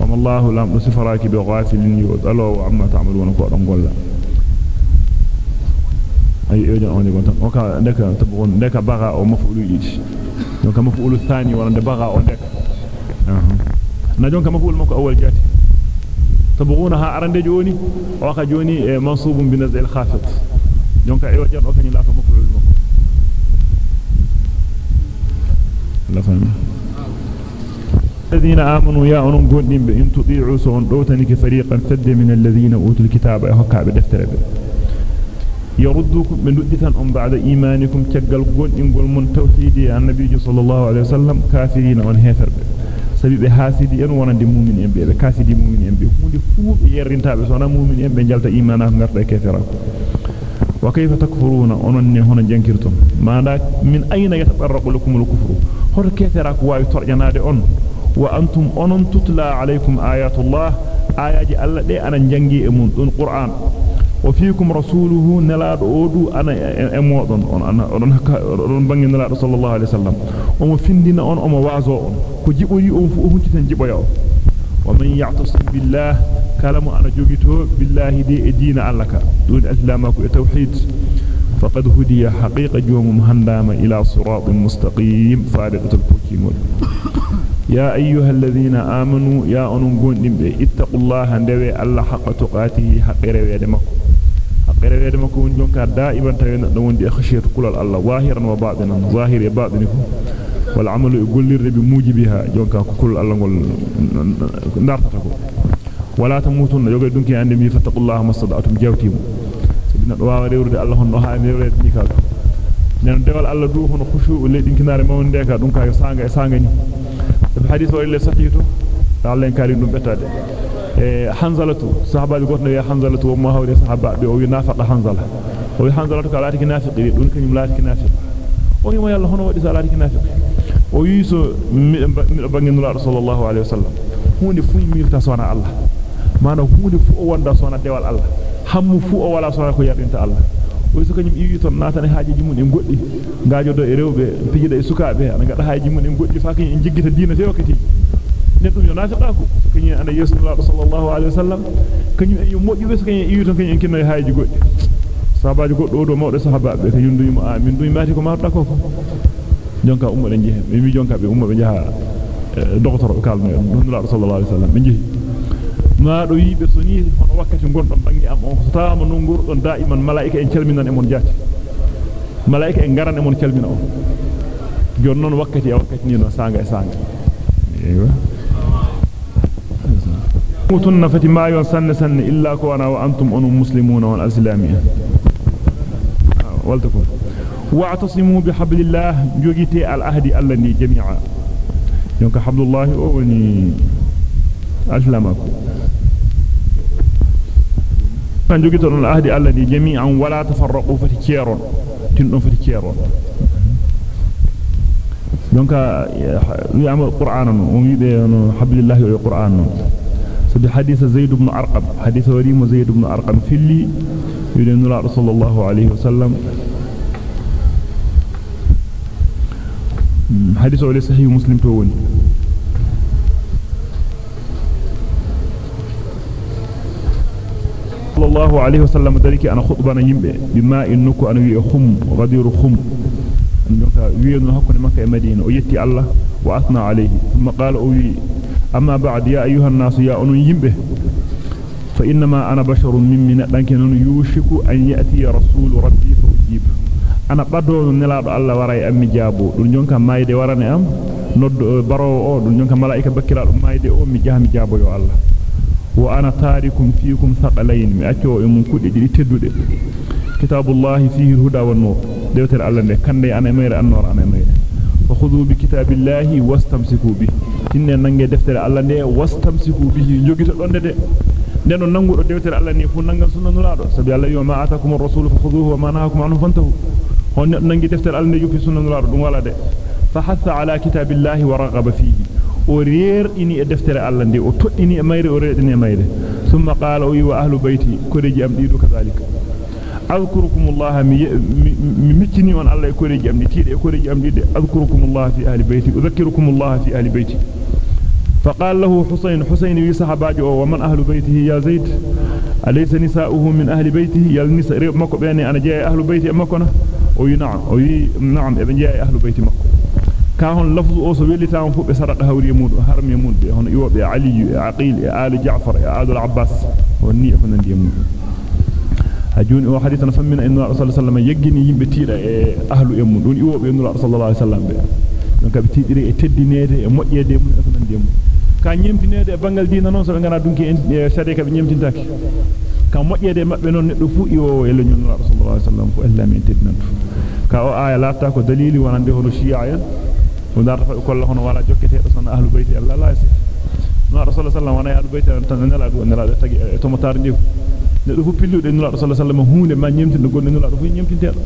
وما الله لا نصف راك بغات لنيود الله وعما تعملون قرآن قل أي أيضا أني قلت أوكا عندك تبغون عندك بغا أو مفعول إيش نك مفعول الثاني ولا عندك بغا عندك نجون كمفعول مك أول جاتي. تبغونها أرند جوني؟ وأخا جوني منصوب بنزع الخافض. دونك أيوة جان أخني لا فمفعول مكو لا فهم الذين آمنوا يا أنهم قدين بإن تطيعوا سون دوتنك فريقا فد من الذين أوتوا الكتاب. أهكا بدفتر به يردوكم من ردثا أم بعد إيمانكم. تقل قون إن قل من توحيدي النبي صلى الله عليه وسلم. كافرين ونهفر به. Sabi be hasidi en wonande mu'min en be be kasidi mu'min en be hunde fu be yerrintabe sona mu'min en be jalta imana ngarda kefera wa kayfa takfuruna onon ne hono jankirtum manda min ayna yatabarraqu lakum al-kufru hoto kefera ko wawi torjanade on wa antum onon tutla alaykum ayatullah ayaji alla de ana jangi e mun dun qur'an وفيكم رسوله نلاد اودو أنا امودون اون أنا اون هكا اون بانغي نلاد صلى الله عليه وسلم اومو فيندينا اون اومو وازو اون كو جيبوري اون فو اون تيتن جيبو ياو ومن يعتصم بالله كلام أنا جوغيتو بالله دي دين الله دون اسلامك وتوحيد فقد هدي حقيقة جوم مهندام إلى صراط مستقيم فارقة البوكيمون يا أيها الذين آمنوا يا أنم قوندم اتقوا الله اندوي الله حق تقاته حق رويا حق رويد مكو ونجونك دائما تغينا دون دي خشية كل الله ظاهرا وباطنا ظاهر وباطن والعمل لي بموجبها جونك كل الله نارتتكو ولا تموتن يوغي دونك عندما فتقوا الله ما استطعتم جاوتيم سبنا دواء ريورد الله نوها ريورد نيكاك nen dewal alla du hono khushu le dinkinare mawnde ka dum ka sanga e sanga ni. الحديث وإلا صحيحه تعالى كارين دم بتاده حنزلة صحابة قلنا يا حنزلة وما هو صحابة بيو ينافق حنزلة وي حنزلة كالاتك نافق دون كن يملاتك نافق وي ما يلا هنا ودي سالاتك نافق ويسو بانين الله صلى الله عليه وسلم hunde fu milta sona Allah mana hunde fu o wonda sona dewal Allah hammu fu o wala sona ko yardinta Allah o so kanyum iwi ton natane haajeji mun en goddi ngaajodo e rewbe pijida e sukaabe ana ngada haajeji mun en goddi fa kany en jiggita diina fe wakati nedum yo nafiqa ko so kany ana yesu sallallahu alaihi wasallam kanyum en yo moddi so kany iwi ton kany en kinno haajeji goddi sahabaji goddo do mawde sahabaabe ko yunduyimo a min dum mati ko marda ko jonka umma den jehe mi wi jonka be umma be jaha docteur be kalno dum sallallahu alaihi wasallam be jehi ma do yibe so ni hono wakkati gondon bangi am on taama no ngurdon daiman malaika en calminan e mon jati malaika en garan e mon calmina on jon non wakkati e wakkati ni no sanga e sanga ewa موتن فتما يسن سن إلا كونا وأنتم ان مسلمون والإسلامية. ولتكم واعتصموا بحبل الله. جوجيتي الأهدي الذي جميعا. دونك حبل الله اوني أسلامكم. من جوجيتو الأهدي الذي جميعا ولا تفرقوا فتيرون تندون فتيرون دونك يا القران ومي بي حبل الله القران hadith zaid ibn arqam hadith warimo zaid ibn arqam filli yuden nula sallallahu alayhi wa sallam hadith o le sahih muslim to woni sallallahu alayhi wa sallam daliki ana khutbana yimbe bima innuku ana wi khum ghadiru khum jonka wiyenu hakkunde makka e madina o yetti allah wa thumma qala o wi amma ba'd ya ayyuhan nas ya unun yimbe fa inma ana basharun mimmi nadanke non yushiku an yati rasul rabbi fa ujib ana baddo nelado allah wara e ammi jaabo dun jonka mayde warane am noddo barowo o dun jonka malaika bakkiraado mayde o mi jahmi jaabo yo allah wa ana tarikum fiikum thaqalayn mi accio e mun kudde didi teddude kitabullahi fihi huda wan nur dewtere Allah tinne nange deftere Allah ne wastamsiku bihi jogito donde de den nangudo dewtere Allah ne fu nangal sunna nulaado sabi Allah yoma atakum ar-rasul fa khudhuhu wa ma nahakum anhu fantahu hon nangi deftere Allah ne yofi sunna nulaado dum wala de fa hatha ala kitabillahi wa raghaba fihi o reer ini e deftere Allah de o toddini e mayre o reedini e mayre summa qala wa ahlu bayti kodeji am diidu kadhalika أذكركم الله ممتني وأن الله يكوري أمدي تيد يكوري أمدي أذكركم الله في أهل بيتي أذكركم الله في أهل بيتي فقال له حسين حسين يصحب ومن أهل بيته يا زيد؟ أليس نساؤه من أهل بيته؟ يا النساء مكو بيني أنا جاي أهل بيتي أمكنا أي نعم أي نعم ابن جاي أهل بيتي مكو. كان لفظ أوسو ويلي تاهم فوق بسرق هوري يمود هرم يمود هون يوب علي عقيل آل جعفر آل العباس. وني أفنان يمود. o hadithana fammina inna rasul sallallahu alaihi wasallam yeggini yimbe tiida e ahlu emmu don iwobe inna rasul sallallahu alaihi wasallam be don kabe tiidire e teddinede e mojjede mun e fanande mun ka nyemtinede e bangal diina non so be ngana dunki en sade ka be nyemtintaki ka mojjede mabbe non neddo fu iwo e lenyu rasul sallallahu alaihi wasallam fu allah min teddinantu ka o aya laata ko dalili wonande hono shi'a en o darta fa kolla hono wala jokketeedo son ahlu bayti allah la yasi no rasul sallallahu alaihi wasallam wana ahlu bayti tan nela do nela tagi to motar ndiw neddo fu pillude nulaado sallallahu alaihi wasallam huunde ma nyemtinde gonne nulaado fu nyemtinteedo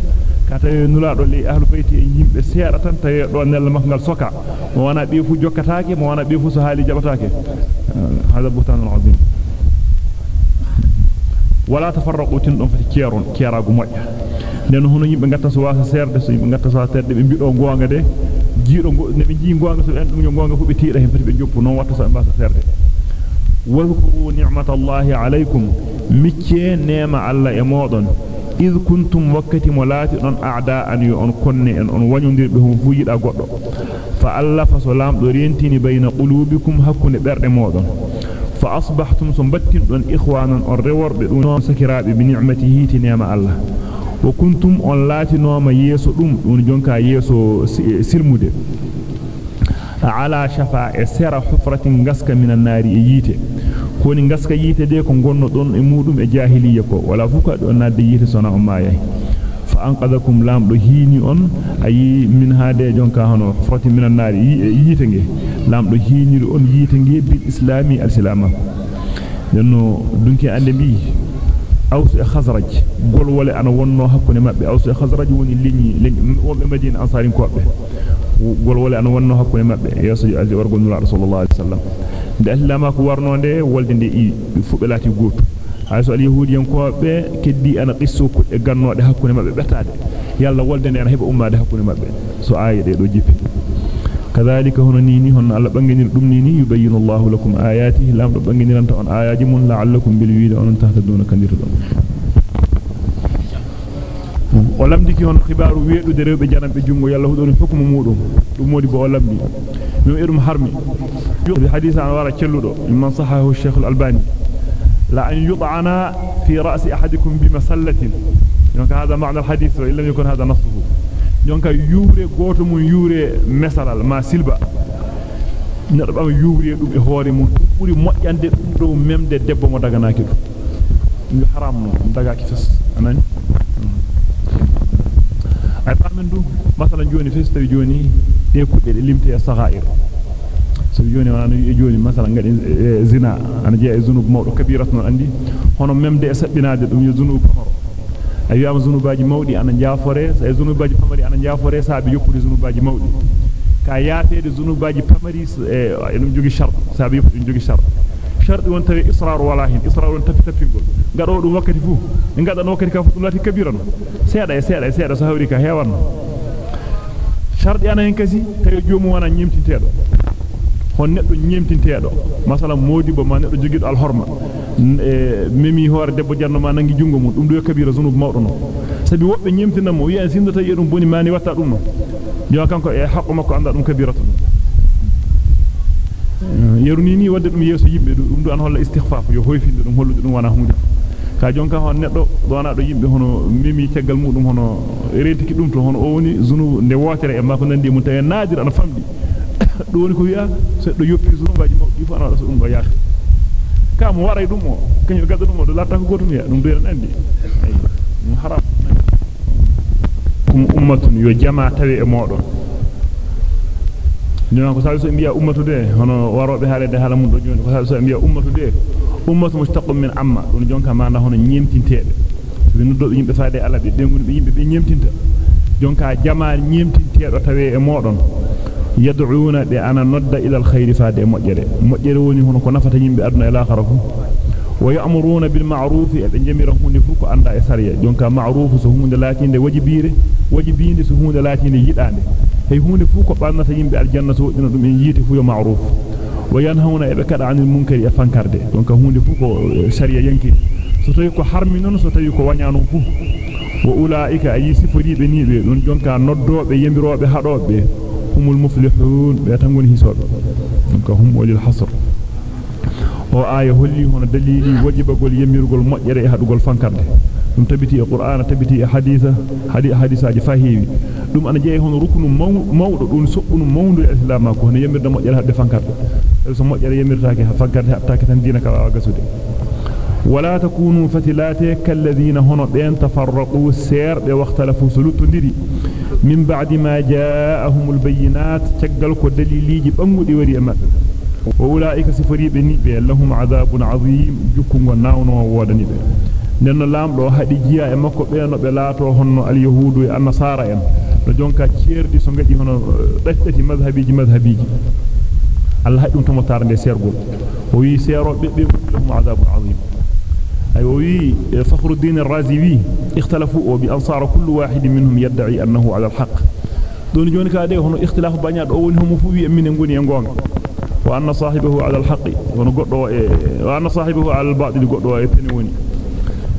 ka tawi nulaado li ahlu bayti e yimbe seeda tan tawi do nella makgal soka mo wana be fu jokkataake mo wana be fu so haali jabataake hada buhtanul azim wala tafarraqu tin don fati kieron kierago mojja den hono yimbe gatta so wasa serde so yimbe gatta so terde be bido gonga de jiido ne be ji gonga so en dum gonga fu be tiida hen fati be joppu non watta so en basa serde واذكروا نعمة الله عليكم مكي نعمة الله إمودن إذ كنتم وقت ملاتي أن أعداء أن يؤن كن أن أن ونيندر بهم فوجد أقوى فألف سلام دورينتين بين قلوبكم هكون برد مودن فأصبحتم سنبتن أن إخوانا أن رور بدون سكراب بنعمته تنعم الله. وكنتم أن لاتي نوم يسو دم دون جنكا يسو سرمود ala shafa e sera hufratin gaska minan nari e yite koni gaska yite de ko gonno don e mudum e jahiliya ko wala fuka do nadde yite sona on maayay fa anqadakum lamdo hiini on ayi min haade jonka hono hufratin minan nari yite nge lamdo hiini on yite nge bil islami al-silama denno dunki ande bi aws e khazraj gol wala ana wonno hakkunde mabbe aws e khazraj woni liñi wonbe madina ansarin kobe gol wala an wonno hakkunde mabbe yeso aldi wargol nula sallallahu alaihi de allama ko warnonde wolde de i fubbe lati goto hay so al yahudiyan ko be keddi ana qisso kudde gannode hakkunde mabbe betade yalla wolde ne ana heba ummade hakkunde mabbe so aaye de do jippi nini hono alla banginir dum nini yubayyinu Allahu lakum ayatihi lam do banginiranta on ayaji mun la'allakum bil wida on tahtaduna kandir dum khibaaru weedude rewbe janambe jungo yalla hudon hukmu mudum dum modi bo o lamdi mi edum harmi bi hadith an wara celludo man sahahu shaykh al-albani la an yud'ana fi ra's ahadikum bi masallatin donc hada ma'na al-hadith wa illam yakun hada nassuhu donc yure goto mun yure mesalal ma silba neddo bam yuwri dum e hoore mun buri mojjande dum do memde debbo mo daganaaki dum dum haram no dagaaki fes anani ay famen dum masalan joni fes tawi joni de kubbe de limte sagair so joni wana e joni masalan ngadi zina ana je e zunub mawdo kabirat non andi hono memde e sabbinaade dum yo zunub pamaro ay yama zunubaji mawdi ana jaafore e zunubaji pamari ana jaafore saabi yoppude zunubaji mawdi ka yaafede zunubaji pamari e dum jogi shart saabi yoppude jogi shart tafi tafingol ngado dum wakkati fu ngada no wakkati ka fu lati kabira no seeda e seeda e seeda so hawri ka hewanno shart ana hen kasi tawi joomu wana nyimtinteedo hon neddo nyemtinteedo masalan modibo ma neddo jogido al horma e memi hoore debbo janno ma nangi jungo mun dum do kabira zunub mawdo no sabi wobbe nyemtinam mo wi'a sindata yedum boni mani watta dum no yo kanko e haqqo makko anda dum kabiratu yeruni ni wadde dum yeso yimbe dum do an holla istighfaf yo hoyfinde dum hollude dum wana hunde ka jonka hon neddo dona do yimbe hono memi tegal mudum hono rentiki dum to hono o woni zunu nde wotere e makko nandi mun tawen nadir ana famdi do woni ko wi'a so do yoppi zunubaji mawdi fu ana so dum do yaaki kam waray dum o kanyo gadda dum o do latta ko gotum ya dum do en andi dum haram kum ummatun yo jama tawi e modon ko sabi so biya ummatu de hono warobe haalede hala mun do joni ko sabi so biya ummatu de ummatu mustaqim min amma don jonka manda hono nyemtintede so noddo yimbe faade ala be dengun be yimbe be nyemtinta jonka jama nyemtintedo tawi e modon yad'una bi ana nodda ila alkhair faade mojjere mojjere woni hono ko nafata yimbe aduna ila akhiraku wa ya'muruna bil ma'ruf e be jemira hunde fu ko anda e sariya jonka ma'ruf so hunde latinde wajibire wajibinde so hunde latinde yidande e anil munkari e fankarde jonka hunde fu ko sariya yanki so tawi ko harmi non so tawi ko wanyano fu wa ulaika ayi siforibe ni be don jonka noddobe yemirobe hadobe humul muflihun be tan woni hisobe donc hum walil hasr o aya holli hono dalili wajibagol yemirgol mojjere e hadugol fankarde dum tabiti e qur'ana tabiti e haditha hadi hadisaaji fahiwi dum ana jeey hono rukunu mawdo dum sobbunu mawndu islam ko hono yemirde mojjere hadde fankarde so mojjere yemirtaake fankarde habtaake tan diina ka waawa gasude ولا تكونوا فتلاتي كالذين هنا بين تفرقوا السير واختلفوا سلطندري من بعد ما جاءهم البينات تقل كدليلي بانغودي وري امات واولئك سفريبه نيبه لهم عذاب عظيم جكون وناونو ودني به nenno lamdo hadi jiya e makko be no be laato honno al yahudu e annasara en do jonka cierdi so ngadi hono dattati mazhabiji mazhabiji Allah haddum to motar de sergol o wi sero be be azabun azim ay o wi fakhruddin ar-razi wi ikhtalafu bi ansar kullu wahid minhum yad'i annahu ala al-haq don joni ka de hono ikhtilafu banya do woni homo fu wi minen ngoni e gonga wa anna sahibahu ala al-haq wono goddo e wa anna sahibahu ala al-batil goddo e pene woni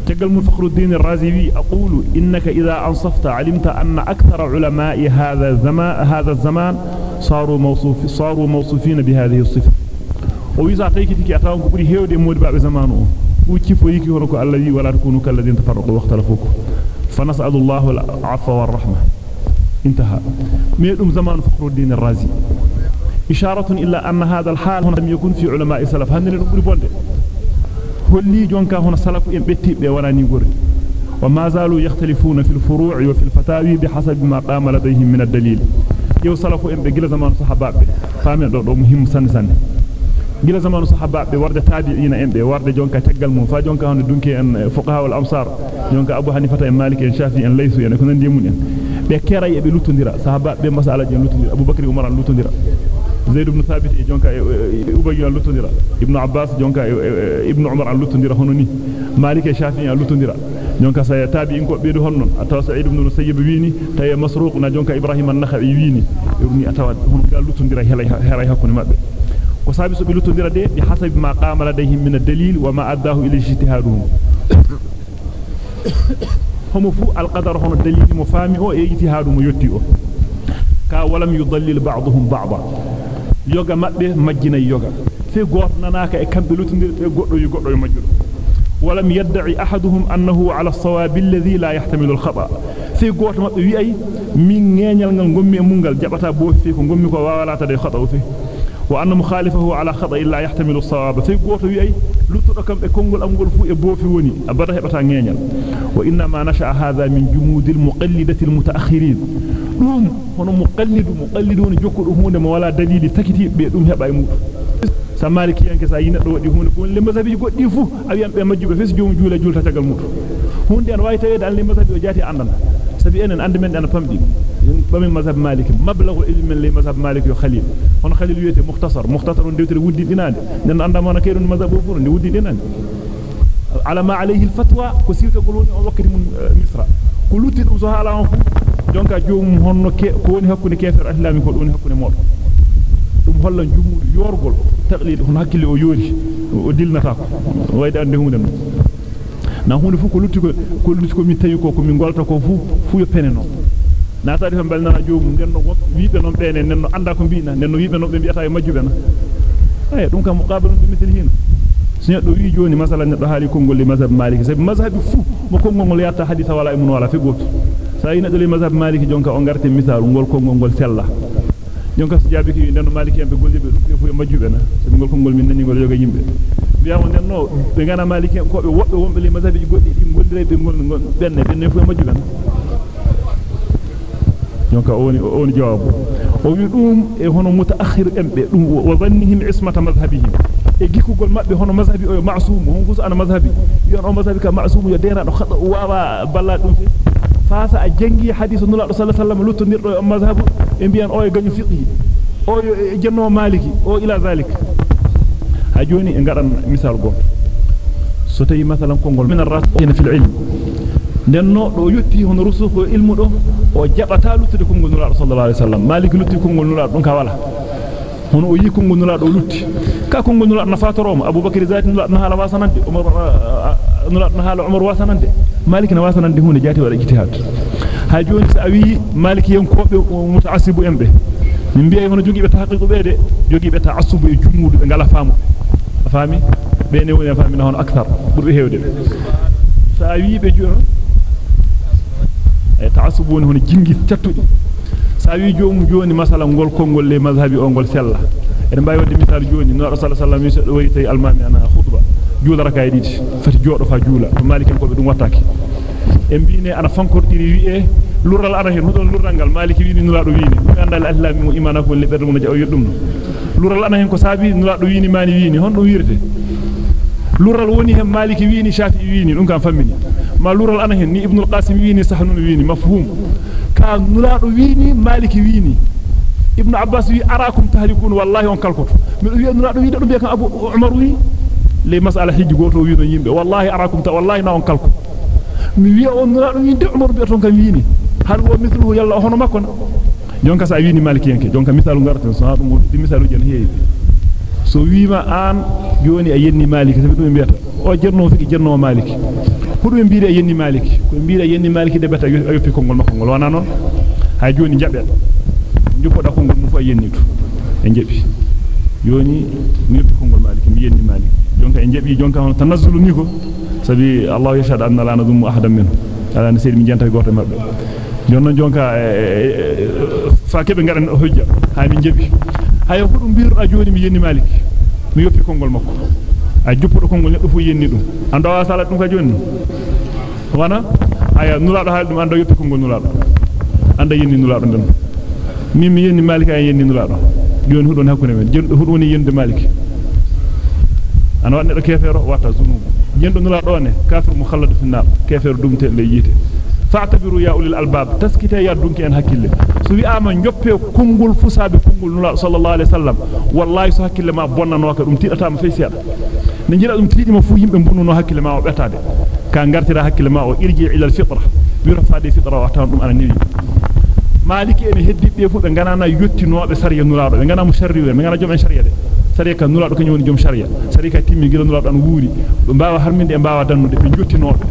تقل فخر الدين الرازي أقول إنك إذا أنصفت علمت أن أكثر علماء هذا الزمان هذا الزمان صاروا موصوف صاروا موصوفين بهذه الصفة. وإذا أتيك أتاهم كبري هيودي مود باب زمانه. وكيف ويكي هناك الذي ولا تكونوا كالذين تفرقوا واختلفوا فنسأل الله العفو والرحمة. انتهى. ميدم زمان فخر الدين الرازي. إشارة إلا أن هذا الحال لم يكن في علماء سلف. هل نقول بونده؟ Holli jonka hono salafu en bettibe warani gordi wa ma zalu yakhtalifuna fil furu' wa fil fatawi bihasabi ma qama ladayhim min ad-dalil yow salafu en be gila zamanu sahababe fami do do muhim san san gila zamanu sahababe warde tabi'ina en be warde jonka taggal mum fa jonka hono dunki en fuqaha wal amsar jonka abu hanifa en malik en shafi en laysu en ko nandi mun en be keray e be lutondira sahababe masala je lutondira abubakar umar lutondira زيد بن ثابت جونكا أبي لوتندرا ابن عباس جونكا ابن عمر لوتندرا هنوني مالك الشافعي لوتندرا جونكا سيتابي انكو بيدو هنون اتوا سعيد بن المسيب ويني. تاي مسروق نا جونكا إبراهيم النخعي ويني. يرني اتوا هون قال لوتندرا هلاي حكوني مابbe ko sabi so be lutondira de bi hasabi ma qama ladayhim min ad-dalil wa ma addahu ila ijtihaduhum homo fu al-qadar hono dalil mo fami o yoga mabbe majjina yoga fi goto nanaka e kambe lutondirbe goddo yu goddo yu majjudo walam yad'i ahaduhum annahu ala as-sawab alladhi la yahtamilu al-khata fi goto mabbe wi ay min ngeñal ngal gommi e mungal jabata bo fi ko gommi ko wawalata de khata fi wa anna mukhalifahu ala khata illa yahtamilu as-sawab fi goto wi ay luttudo kam be kongol am gol fu e bofi woni abada hebata ngeñal wa inna ma nasha hadha min jumudil muqallidati al-mutaakhirin muqallidu muqallidu woni jokkudo hunde mo wala dalili takiti be dum heba e mudu sa maliki yanke sa yina do wadi hunde ko le mazhabi goddi fu awiyam be majjube fes joomu juula julta tagal mudu hunde an way tawede an le mazhabi o jati andana sabi enen ande men an pamdi bami mazhab maliki mablaghu ilmi min li mazhab maliki yo khalil on khalil wiyete mukhtasar mukhtasar on dewtere wuddi dinande nen anda mona kayrun mazhab o fu ndi wuddi dinande ala ma alayhi alfatwa ko siwta gol woni jonka joomum honno ke ko woni hakkunde kefer islami ko woni hakkunde modo dum hollan jumudu yorgol taqlid hon hakkille o yori o dilnata ko wayde ande hunde non na hunde fu ko lutti ko ko lutti ko mi tawi ko ko mi golta ko fu fu yo peneno na tadi fa balna joomu nenno wiibe non beene nenno anda ko biina nenno wiibe non be biata e majjube na ay dum kam muqabalun bi mithli hin sinya do wi joni masalan neddo haali kongol li mazhab maliki sabi mazhabi fu mo kongol ngol yatta haditha wala imun wala fi goto sa ina do li mazhab maliki jonka on garte misal ngol kongol ngol sella jonka so jaabi ki nenno maliki en be gollibe dum fu e majjube na sabi ngol kongol min nani ngol yoga yimbe biyaamo nenno be ngana maliki ko be wobbe wombe li mazhabi goddi di gollire be ngol benne benne fu e majjube na jonka oni oni jawabu o wi dum e hono mutaakhir embe dum wa dhannihim ismata madhhabihim e gikugol mabbe hono mazhabi o ma'sum hon gus ana mazhabi yon o mazhabi ka ma'sum yo dena do khada wawa balla dum faasa a jangi hadithu nula sallallahu alaihi wasallam lutondirdo e mazhabu e biyan o e ganyu fiqhi o e jenno maliki o ila zalik ha joni e ngadan misal go so tawi masalan kongol min ar-rasul fi al-ilm nenno do yotti hono rusukho ilmu do o jabata luttude kongol nula sallallahu alaihi wasallam maliki lutti kongol nula dum ka wala hono o yi kongol nula do lutti ka kongol nula na fatoroma abubakar zati nula na hala wasanande umar nula na hala umar wasanande maliki na wasanande hunde jati wala ijtihad ha joni sa wi maliki yan kobe mutaassibu embe min biya hono jogibe tahqiqu beede jogibe ta'assubu e jumudu be ngala faamu faami be ne woni faami na hono akthar burbe hewde sa wi be jono e ta'assubu woni hono jingi tattudi sa wi joomu joni masala ngol kongol le mazhabi o ngol sella eden juula raka e fati jodo fa juula to maliken ko be dum wattaki en biine ana fankordiri wi e lural ana hen hudon lurrangal maliki wini nulaado wini dum andal islami mo imana ko leberde mo jaw yedum lural ana hen ko sabi nulaado wini mani wini hon dum wirte lural woni hen maliki wini shafi wini dum kam fammini ma lural ana hen ni ibnul qasim wini sahnun wini mafhum ka nulaado wini maliki wini ibnu abbas wi arakum tahlikun wallahi on kalkoto mi wi nulaado wi dum be kan abu umar wi le masala hijji goto wi no yimbe wallahi arakum ta wallahi na on kalko mi wi on nulaado wi de umar be ton kam wini hal wo mithluhu yalla hono makko na jonka sa wini maliki yanke jonka misalu ngarten so dum di misalu jen heewi so wiima an joni a yenni maliki sabi dum mbiyata o jerno fiki jerno maliki hudu mbiide a yenni maliki ko mbiide a yenni maliki de beta a yoppi kongol makko ngol wana non hay joni jabe juppoda kongol mu fu a yenni to e jebi joni mi yoppi kongol maliki mi yenni maliki jonka e jebi jonka hono tanazzulu ni ko sabi allah yashhadu anna la nadum ahadan minhu ala ne sedi mi janta goto mabbe jonnon jonka fa kebe ngaran hujja ha mi jebi hay hudu mbiru joni mi yenni maliki mi yoppi kongol makko a juppudo kongol neddo fu yenni dum ando wa sala dum ka joni wana aya nulaado haal dum ando yoppi kongol nulaado anda yenni nulaado den min mi yenni maliki ay yenni nulaado joni hudon hakkunde men jendo hudu woni yende maliki ana wadde do kefero wata zunubu jendo nulaado ne kafir mukhallad fi nar kefero dumte le yite fa'tabiru ya ulil albab taskite ya dunki en hakkille so wi ama njoppe kongol fusabe kongol nula sallallahu alaihi wasallam wallahi so hakkille ma bonnano ka dum tidata ma fay seeda ne jira dum tiidi ma fu yimbe bunnuno hakkille ma o betade ka ngartira hakkille ma o irji ila al fitra bi rafadi fitra wa tan dum ana newi maliki en heddibbe fu be ganana yottinobe sariya nulaado be ganana musharri be ganana jom en sharia de sariya ka nulaado kanyum woni jom sharia sariya ka timmi gila nulaado an wuuri be baawa harminde e baawa dannude be jottinobe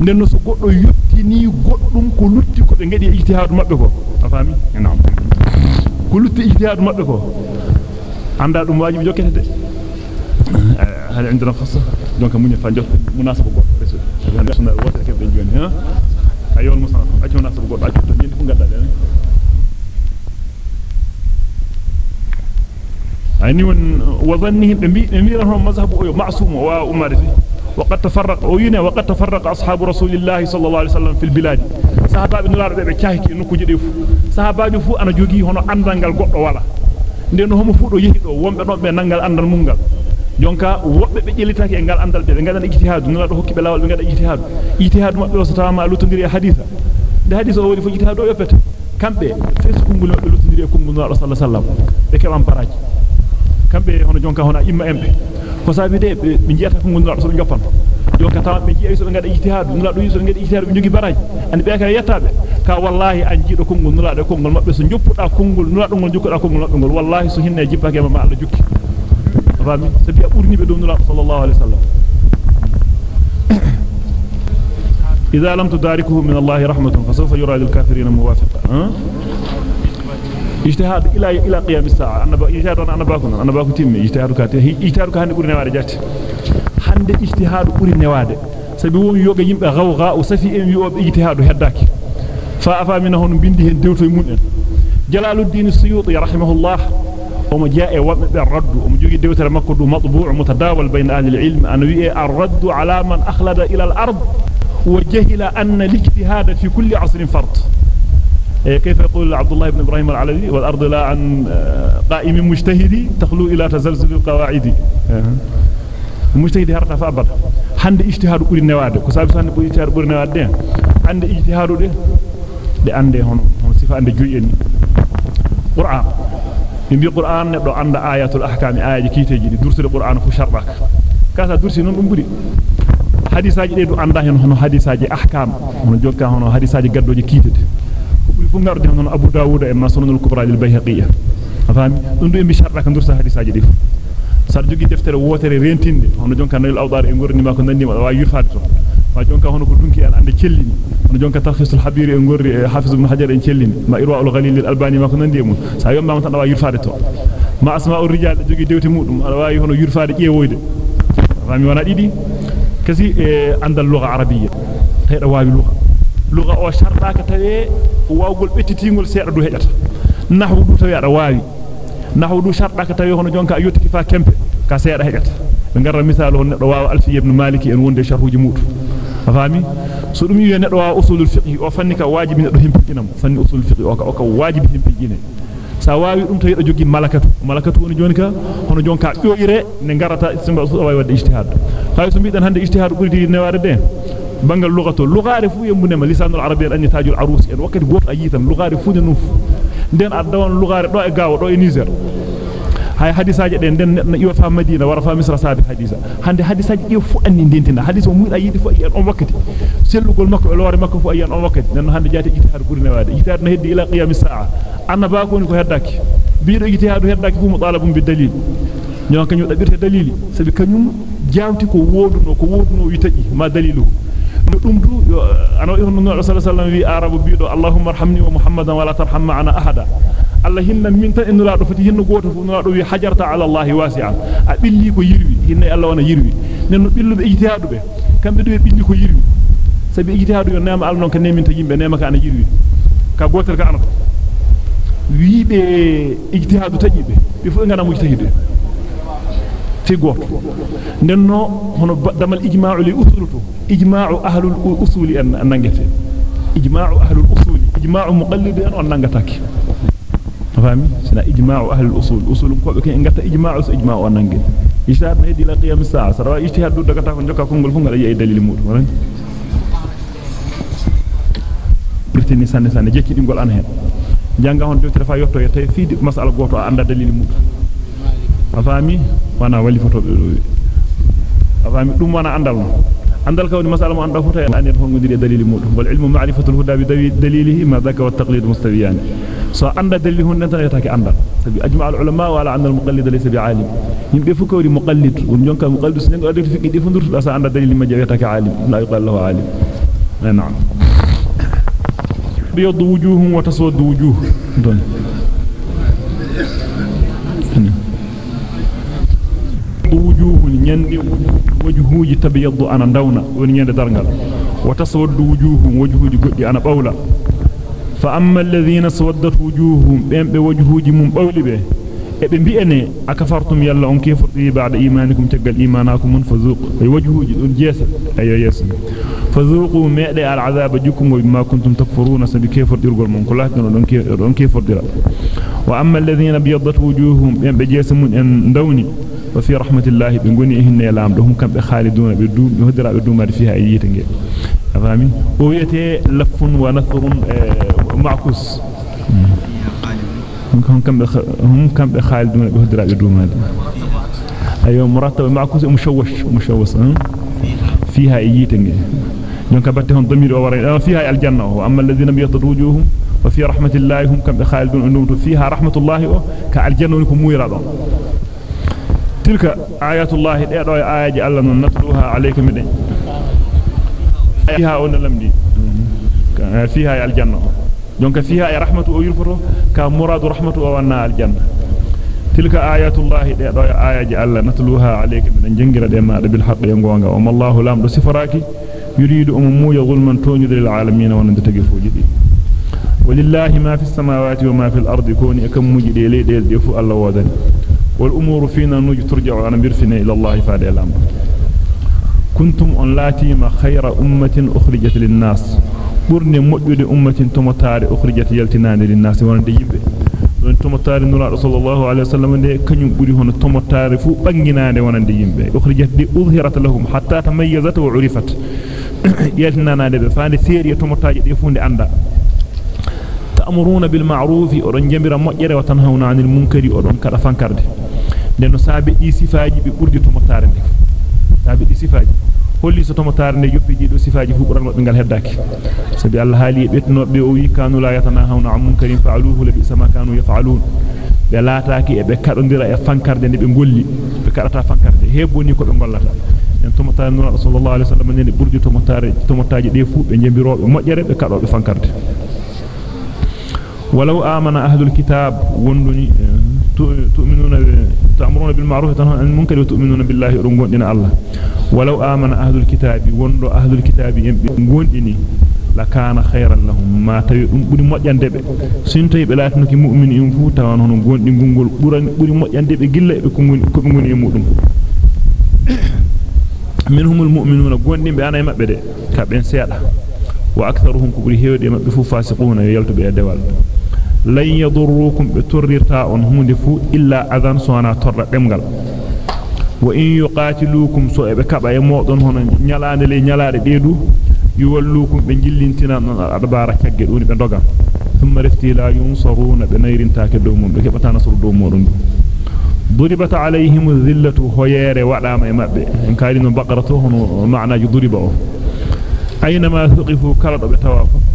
nenno so goddo yottini goddum ko lutti ko be ngadi ijtihadu mabbe ko afami naam ko lutti ijtihadu mabbe ko anda dum wajibi jokkete de hal indana khassa donc munya fa jokk munasaba goddo resul sunna wota ke be joni ha ayol musana accu munasaba goddo accu to ñendi fu gadda den mirano mazhabu o ma'sum wa ummati وقد تفرق وينا وقد تفرق اصحاب رسول الله صلى الله عليه وسلم في البلاد صحابه نلار be caahiki nokuje defu sahabaaju fu ana jogi hono andal goddo wala nden homo fu do yehi do wombe don be nangal andal mungal jonka wobbe be jelitaki e ngal andal be be ngadan ijtihad nula do hokki be lawol be ngada ijtihad ijtihad mabbe o satama lutondiri e haditha de hadith o woni fu ijtihad o yoppete kambe fes kungul mabbe lutondiri e kungul nula sallallahu alaihi wasallam be kebam baraji kambe hono jonka hono imma embe ko sabi de be jiyata kungul nula so joppan jonka taw be jiya so ngada ijtihad nula do so ngada ijtihad be jogi baraji andi be ka yettabe ka wallahi an jido kungul nula de kungul mabbe so joppuda kungul nula do ngol jokkuda kungul mabbe ngol wallahi so hinne jippake ma Allah jukki fami sabi aburni be dum nula sallallahu alaihi wasallam إذا لم تداركه من الله رحمة فسوف يرى للكافرين موافقا أه؟ اجتهاد إلى إلى قيام الساعة. أنا اجتهاد أنا باكون أنا باكون تيمي. اجتهاد كاتي. اجتهاد كهند بوري نواد جات. هند اجتهاد بوري نواد سبي وم يوغا يمبه غوغا وسفي ام يوب اجتهاد هداك فافا من هون بندي هن دewto mun جلال الدين السيوطي رحمه الله. وما جاء ومبه الرد. وما دewtere makko du مطبوع متداول بين أهل العلم. أن الرد على من أخلد إلى الأرض. وجهل أن الاجتهاد في كل عصر فرض. كيف يقول عبد الله بن إبراهيم العلوي؟ والأرض لا عن قائم مجتهد تخلو إلى تزلزل القواعد. المجتهد هرتا فأبدا حند اجتهاد قولي النواد كسابي سان قولي اجتهاد قولي النواد عند اجتهاد ده ده عنده هون هون صفة عنده جوئني قرآن. يمبي قرآن نبدو عند آيات الأحكام. آيات كيتي جدي درس القرآن في شرطك كاسا درسي نون أمبري hadisaaji de du anda hen hono hadisaaji ahkam hono jokka hono hadisaaji gaddoji kiitete بمعرض عن أبو داود إما صنن الكبرى للبيهقية. أفهم؟ عنده إم بشرة كان درسها هذه ساجدة صار جوجي دفتر ووتر رينتين هون جون كان نيل أوضار إنغور نما كنا نما وعيو فاتو ما جون كان هون كلهم كي أنا نتشلين هون جون كتخصص الحبير إنغور إيه، حافظ ابن حجر نتشلين ما إروى الغالي للألباني ما كنا نديمو سايوم ما متنا وعيو فاتو ما أسماء الرجال جوجي دوتي مود ما وعيو هون فاتي كي ويد فهمي وأنا ديدي. كسي إيه، عند اللغة العربية غير وعي اللغة لغة أو شرطاك تاوي واوغول بيتيتيغول سيدا دو هجata نحو دو ada waawi نحو دو misal hon neddo waawa alfi ibn maliki en wonde sharhuji mudu afami so dum yiwe neddo waawa usulul fiqh o fanni ka wajibi neddo himpinam fanni usulul fiqh o ka o ka wajibi himpinine sa waawi dum tawi do jogi malakatu malakatu woni joni ka hono jonka ƴoyire ne garata simba su wawi wadde ijtihad hay so bidan hande ijtihad burdi neware de بانغال لغاتو لغار فو يمو نما لسان العربية اني تاج العروس ان يعني وكدي غوت اييتام لغار فو دي نوف. دين ادوان لغار دو اي غاو دو اي نيجر هاي حديثاجي دين. دين يوفا مدينة ورفا مصر صاد حديثا هاندي حديثاجي يوف اني دينتنا حديث مو اييتي فو ايان أون وكدي سيلغول مكو لوري مكو فو ايان أون وكدي نن هاندي جاتي جيتار غوري نواد جيتار نهدي إلى قيام الساعة. أنا باكوني كو هداكي بيدو جيتي هادو هداكي فو مطالبم بالدليل ño kanyu dagirte dalili sabi kanyum jawti ko woduno ko woduno wi taji ma dalilu dum du ana ibn nuh sallallahu alaihi wi arabu biido allahumma arhamni wa muhammadan wa la tarham ma'ana ahada allah hinna min tan en laado fati hinno goto fu laado wi hajarta ala allah wasi'an a billi ko yirwi hinna allah wana yirwi nenno billube ijtihadu be kambe do billi ko yirwi sabi ijtihadu yo nema allah non ka nemin ta yimbe nema ka ana yirwi ka gotel ka anato wiibe ijtihadu tajibe be fu ngana mujtahidu fi goto nenno hono damal ijma'u li usulutu ijma'u ahlul usuli an nangete ijma'u ahlul usuli ijma'u muqallid an on nangataki fami sina ijma'u ahlul usul usul ko be ken ngata ijma'u so ijma'u on nange ijtihad na hedi la qiyam sa'a sara ijtihad du daga ta ko jokka kongol fu ngala yi dalil mudum ran birtini sanne sanne jekki dingol an hen janga hon deftere fa afami wana wali foto be do afami dum wana andal andal kawni masala mo anda foto en anen hon ngudiri dalili mudum wal ilmu ma'rifatul huda bi dalilihi ma dhaka wat taqlid mustawiyan so anda dalili hon tan yatake andal sabi ajma al ulama wala anna al muqallid laysa bi alim yimbe fu kawri muqallid won jonka muqallid sen do def fiqi defu ndurtu sa anda dalili ma jawetake alim la yuqal lahu alim na'am بيض وجوه وتسود وجوه دون وجوه نيندي وجهوجي تبيض انا داونا وني نيند دارغال وتسود وجوه وجهوجي غدي أنا باولا فاما الذين سودت وجوههم بهم بوجهوجي مم باولي به e be bi'ene akafartum yalla on kefurti ba'da imanikum tagal imanakum mun fazuqu ay wajhuji don jesa ayo yes fazuqu meede al azaba jukum bima kuntum takfuruna sabi kefurdirgol mon ko laati don don kefurdira wa amma alladhina biyaddat wujuhum be jesa mun en dawni goni hinne lamdo hum kambe khaliduna be dum be hodira be dumade fiha ayita ngel. Afami o wiyete lafun wa nathrun ma'kus. هم كم هم كم خالدون بهدرا بدون هذا أيوه مرتب معكوس مشوش مشوش فيها ايتنج دونك باتهم ضمير ورا فيها الجنه واما الذين بيضت وجوههم وفي رحمه الله هم كم خالدون انهم فيها رحمه الله كالجنه لكم مويرا تلك آيات الله دي دو آيات الله نتلوها عليك من فيها أن لمدي فيها الجنة donc fiha ay rahmatu o yulfoto ka muradu rahmatu o wanna aljanna tilka ayatullahi de do ayaji alla natluha alayka min jangira de ma bil haqqi gonga o mallahu lam do sifaraki yuridu um muya zulman tonyude lil alamin wonande tagi fuji di walillahi ma fi samawati wa ma fi al ardi kuni kam muji de leedel de fu alla turja'u ana birfina ila allah fa de lam kuntum on latima khayra ummatin ukhrijat lin nas burne moddude ummatin tomotare ukhrijat yaltinande lin nas wonde yimbe don tomotare nura sallallahu alaihi wasallam de kanyum buri hono tomotare fu banginande wonande yimbe ukhrijat di udhirat lahum hatta tamayyazat wa urifat yaltinande be faande seeri tomotaje de funde anda ta'muruna bil ma'ruf odon jambira mojjere wa tanhauna 'anil munkari odon kada fankarde den saabe di sifaaji be burdi tomotare de saabe di sifaaji holli so tomotare ne yoppiji do sifaaji fu buran mabbe ngal heddaki sabi Allah haali betnobe o wi kanu la yatanahawna an munkarin fa'aluhu labi sama kanu yaf'alun be laataaki e be kadondira e fankarde ne be golli be kadata fankarde heboni ko be gollata en tomotare nura sallallahu alaihi wasallam ne burdi tomotare tomotaji de fu be jembirobe mojjere be kadobe fankarde ولو آمن أهل الكتاب وندني تؤمنون تأمرون بالمعروف وتنهون عن المنكر وتؤمنون بالله رنغوندنا الله ولو آمن أهل الكتاب وندو أهل الكتاب ينغوندني لكان خيرا لهم ما دum buri mojjande be sin tawi be latnuki mu'min in fu tawan hono gondi gungol burani buri mojjande be gilla be ko ngoni ko be ngoni e mudum minhumul mu'minuna gondi be ana e mabbe de kaben seeda lan yadurrukum bi turrita on hunde fu illa adhan sona torra demgal wa in yuqatilukum so e be kaba e modon hono nyalaande le nyalaade deedu yuwallukum be jillintina non adbara cagge duni be doga thumma rafti la yunsaruna be nayrintaake dow mum be kebata nasru dow modon ضربت عليهم الذلة هيار وعلام مبه إن كانوا بقرته معنى ضربه أينما ثقفوا كرد بتوافق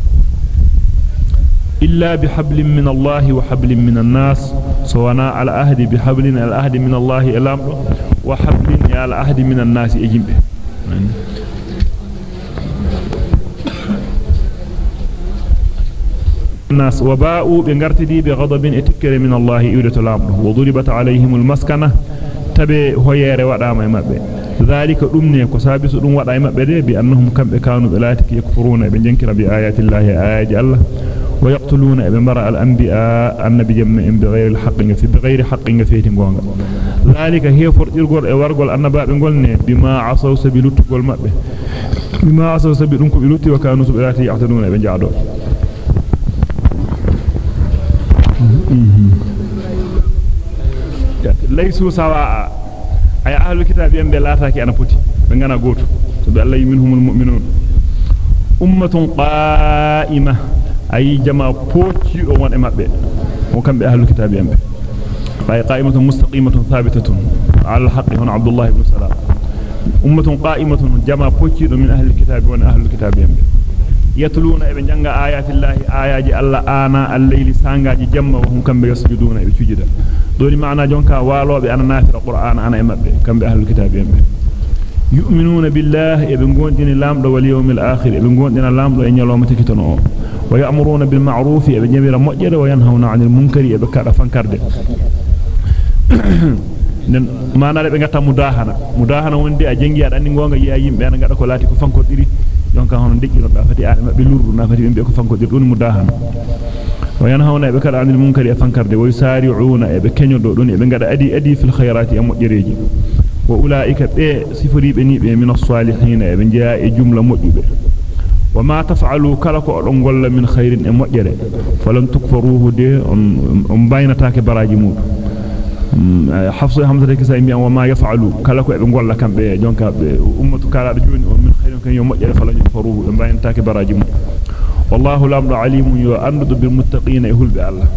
إلا بحبل من الله وحبل من الناس سوانا على أهد بحبل على أهد من الله إلام وحبل على أهد من الناس إجنبه الناس وباءوا بنغرتدي بغضب اتكر من الله يولت لامه وضربت عليهم المسكنة تبي هيره وداما مبه ذلك دمني ko sabisu dum wada e mabbe de bi annahum kambe kanu belati yakfuruna be ويقتلون بمرع الأنبياء النبي جمع بغير الحق بغير حق فيهم وأنا ذلك هي فرد يقول ورقوا الأنباء بنقول بما عصوا سبيلوت قول ما به. بما عصوا سبيلوت قول ما وكانوا سبيلاتي يعتدون بن جعدو. ليسوا سواء. أي أهل الكتاب ينبي لا تاكي أنا بوتي. بنغانا قوتو سبي الله المؤمنون. أمة قائمة. Ay jama poti o won e mabbe o kambe ahlul kitab yambe ay qa'imatun mustaqimatun thabitatun ala alhaqi hon abdullah ibn salam ummatun qa'imatun jama poti do min ahlul kitab won ahlul kitab yambe yatluna e be janga ayati llahi ayaji allah ana al-layli sangaji jamma hum kambe yasjuduna e cujida doni maana jonka walobe ana nafira qur'an ana e mabbe kambe ahlul kitab yambe يؤمنون بالله يبنقون دين اللامد واليوم الآخر يبنقون دين اللامد وإن يلوم تكتنوه ويأمرون بالمعروف يبنجمير مؤجر وينهون عن المنكر يبكار فانكارد ما نعرف أنك مداهنة. مداهنة وندي أجنجي أراني نغوانا يأيين بيانا نغادة كولاتي كفانكو يوم يونكا هون يوم رب أفتي آلم بلور نافتي بيانا كفانكو تيري دون مداهنة. وينهون يبكار عن المنكر يفانكارد ويسارعون يبكينيو دون يبنجر أدي أدي في الخيرات يمؤجريجي بي سفري بني من الصالحين بنجاء جملة مجبه وما تفعلوا كلكو دون غول من خير امجره فلن تكفروه دي أم باينتاك براجي مود. حفص حمزة كسا مي وما يفعلوا كلكو ابي غول كامبه جونكا أمة كالا جوني من خير كان يوم مجره فلن تكفروه أم باينتاك براجي مود. والله لامر عليم يؤمد بالمتقين يهل بالله.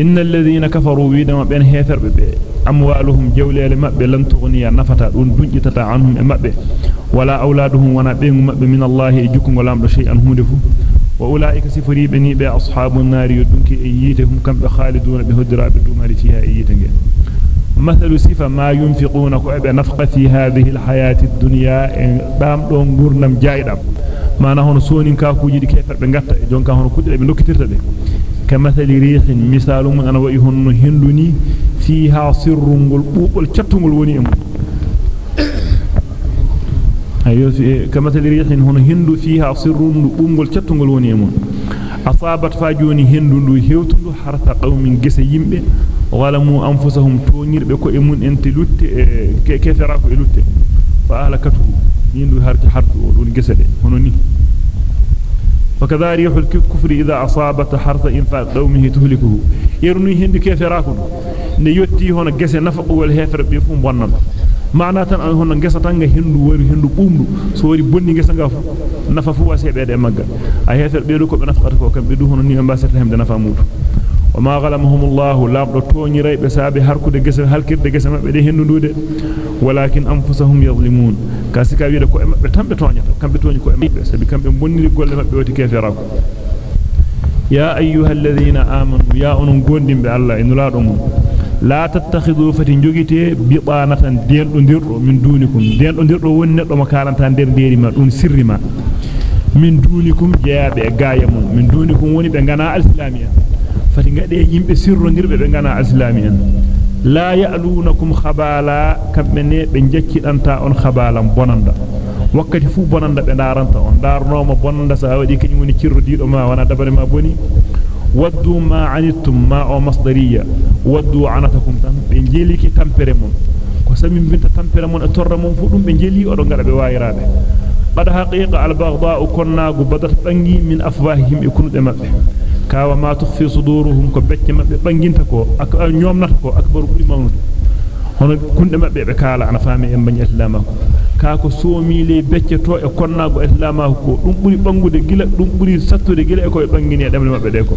إن الذين كفروا ويدما بين هيثر بي أموالهم جوليل مأبي لن تغني نفتا دون دنجتتا عنهم مأبي ولا أولادهم ونا بين مأبي من الله يجوكم ولا أمر شيئا هدفو وأولئك سفري بني بي أصحاب النار يدنك إيتهم كم بخالدون بهدرا بدومار فيها إيتهم مثل صفة ما ينفقون كأب نفق في هذه الحياة الدنيا دام دون غورنم جايدام mana hono sonin kaakuji di keferbe ngatta e jonka hono kudde be كمثل ريح مثال من أنا وإهن هندني فيها صر والبوبل كتمل ونيم كمثل ريح هنا هند فيها صر والبوبل كتمل ونيم أصابت فاجوني هند هيوتن حرث قوم جس يمب أنفسهم تونير بكو إمون أنت لوت إيه، كيف راكو لوت فأهلكته. هند هارك حرث والجسد هنا نيه فكذا ريح الكفر إذا أصابت حرث إنفاق قومه تهلكه. يرني هند كيف راكن؟ نيوتي هنا جسد نفق والهفر بيفهم بنام معنى تن هنا جسد تنجا هندو وري هندو بومدو سوري بني جسد غاف نففو واسي بيد مغا أي هفر بيدو كو بنفقات كو بيدو هنا ني امباسيت هم دنا فامودو وما غلمهم الله لا بد توني ريب هركو دي گسه هلكير دي گسه مبه دي هندودوده ولكن أنفسهم يظلمون. كاسكا ويدو كو امبه تامبه تونيتو كامبه توني كو امبه سبي كامبه بونيري گولد مبه وتي كيف يا أيها الذين آمنوا يا ان گونديم بي الله ان لا دومو لا تتخذوا فتن جوغيتي بيبانتان دين دو ديرو من دونكم. دين دو ديرو وني ندو ما كارانتان دير ديري ما دون سيري من دونكم جياب غايمو من دونكم وني بي غنا الاسلاميه e fati ngade yimbe sirrondirbe be ngana al-islamiyya la ya'lunakum khabala kamne be jaccidanta on khabalan bonanda wakkati fu bonanda be daranta on darnoma bonanda sa wadi kany woni cirro dido ma wana dabare ma boni waddu ma anittum ma o masdariya waddu anatakum tan be jeliki tampere mon ko sami binta tampere mon e torra mon fu dum be jeli o do ngada be wayirabe qad haqiqa al baghdha kunnagu badat bangi min afwahihim ikunude mabbe kawa ma tukhfi suduruhum ko becce mabbe banginta ko ak nyomnata ko akbaru buri mawnude hono kunde mabbe be kala ana faami en bani islama ko ka ko soomi le becce to e konnago islama ko dum buri bangude gila dum buri sattude gila e ko e bangini e demle mabbe de ko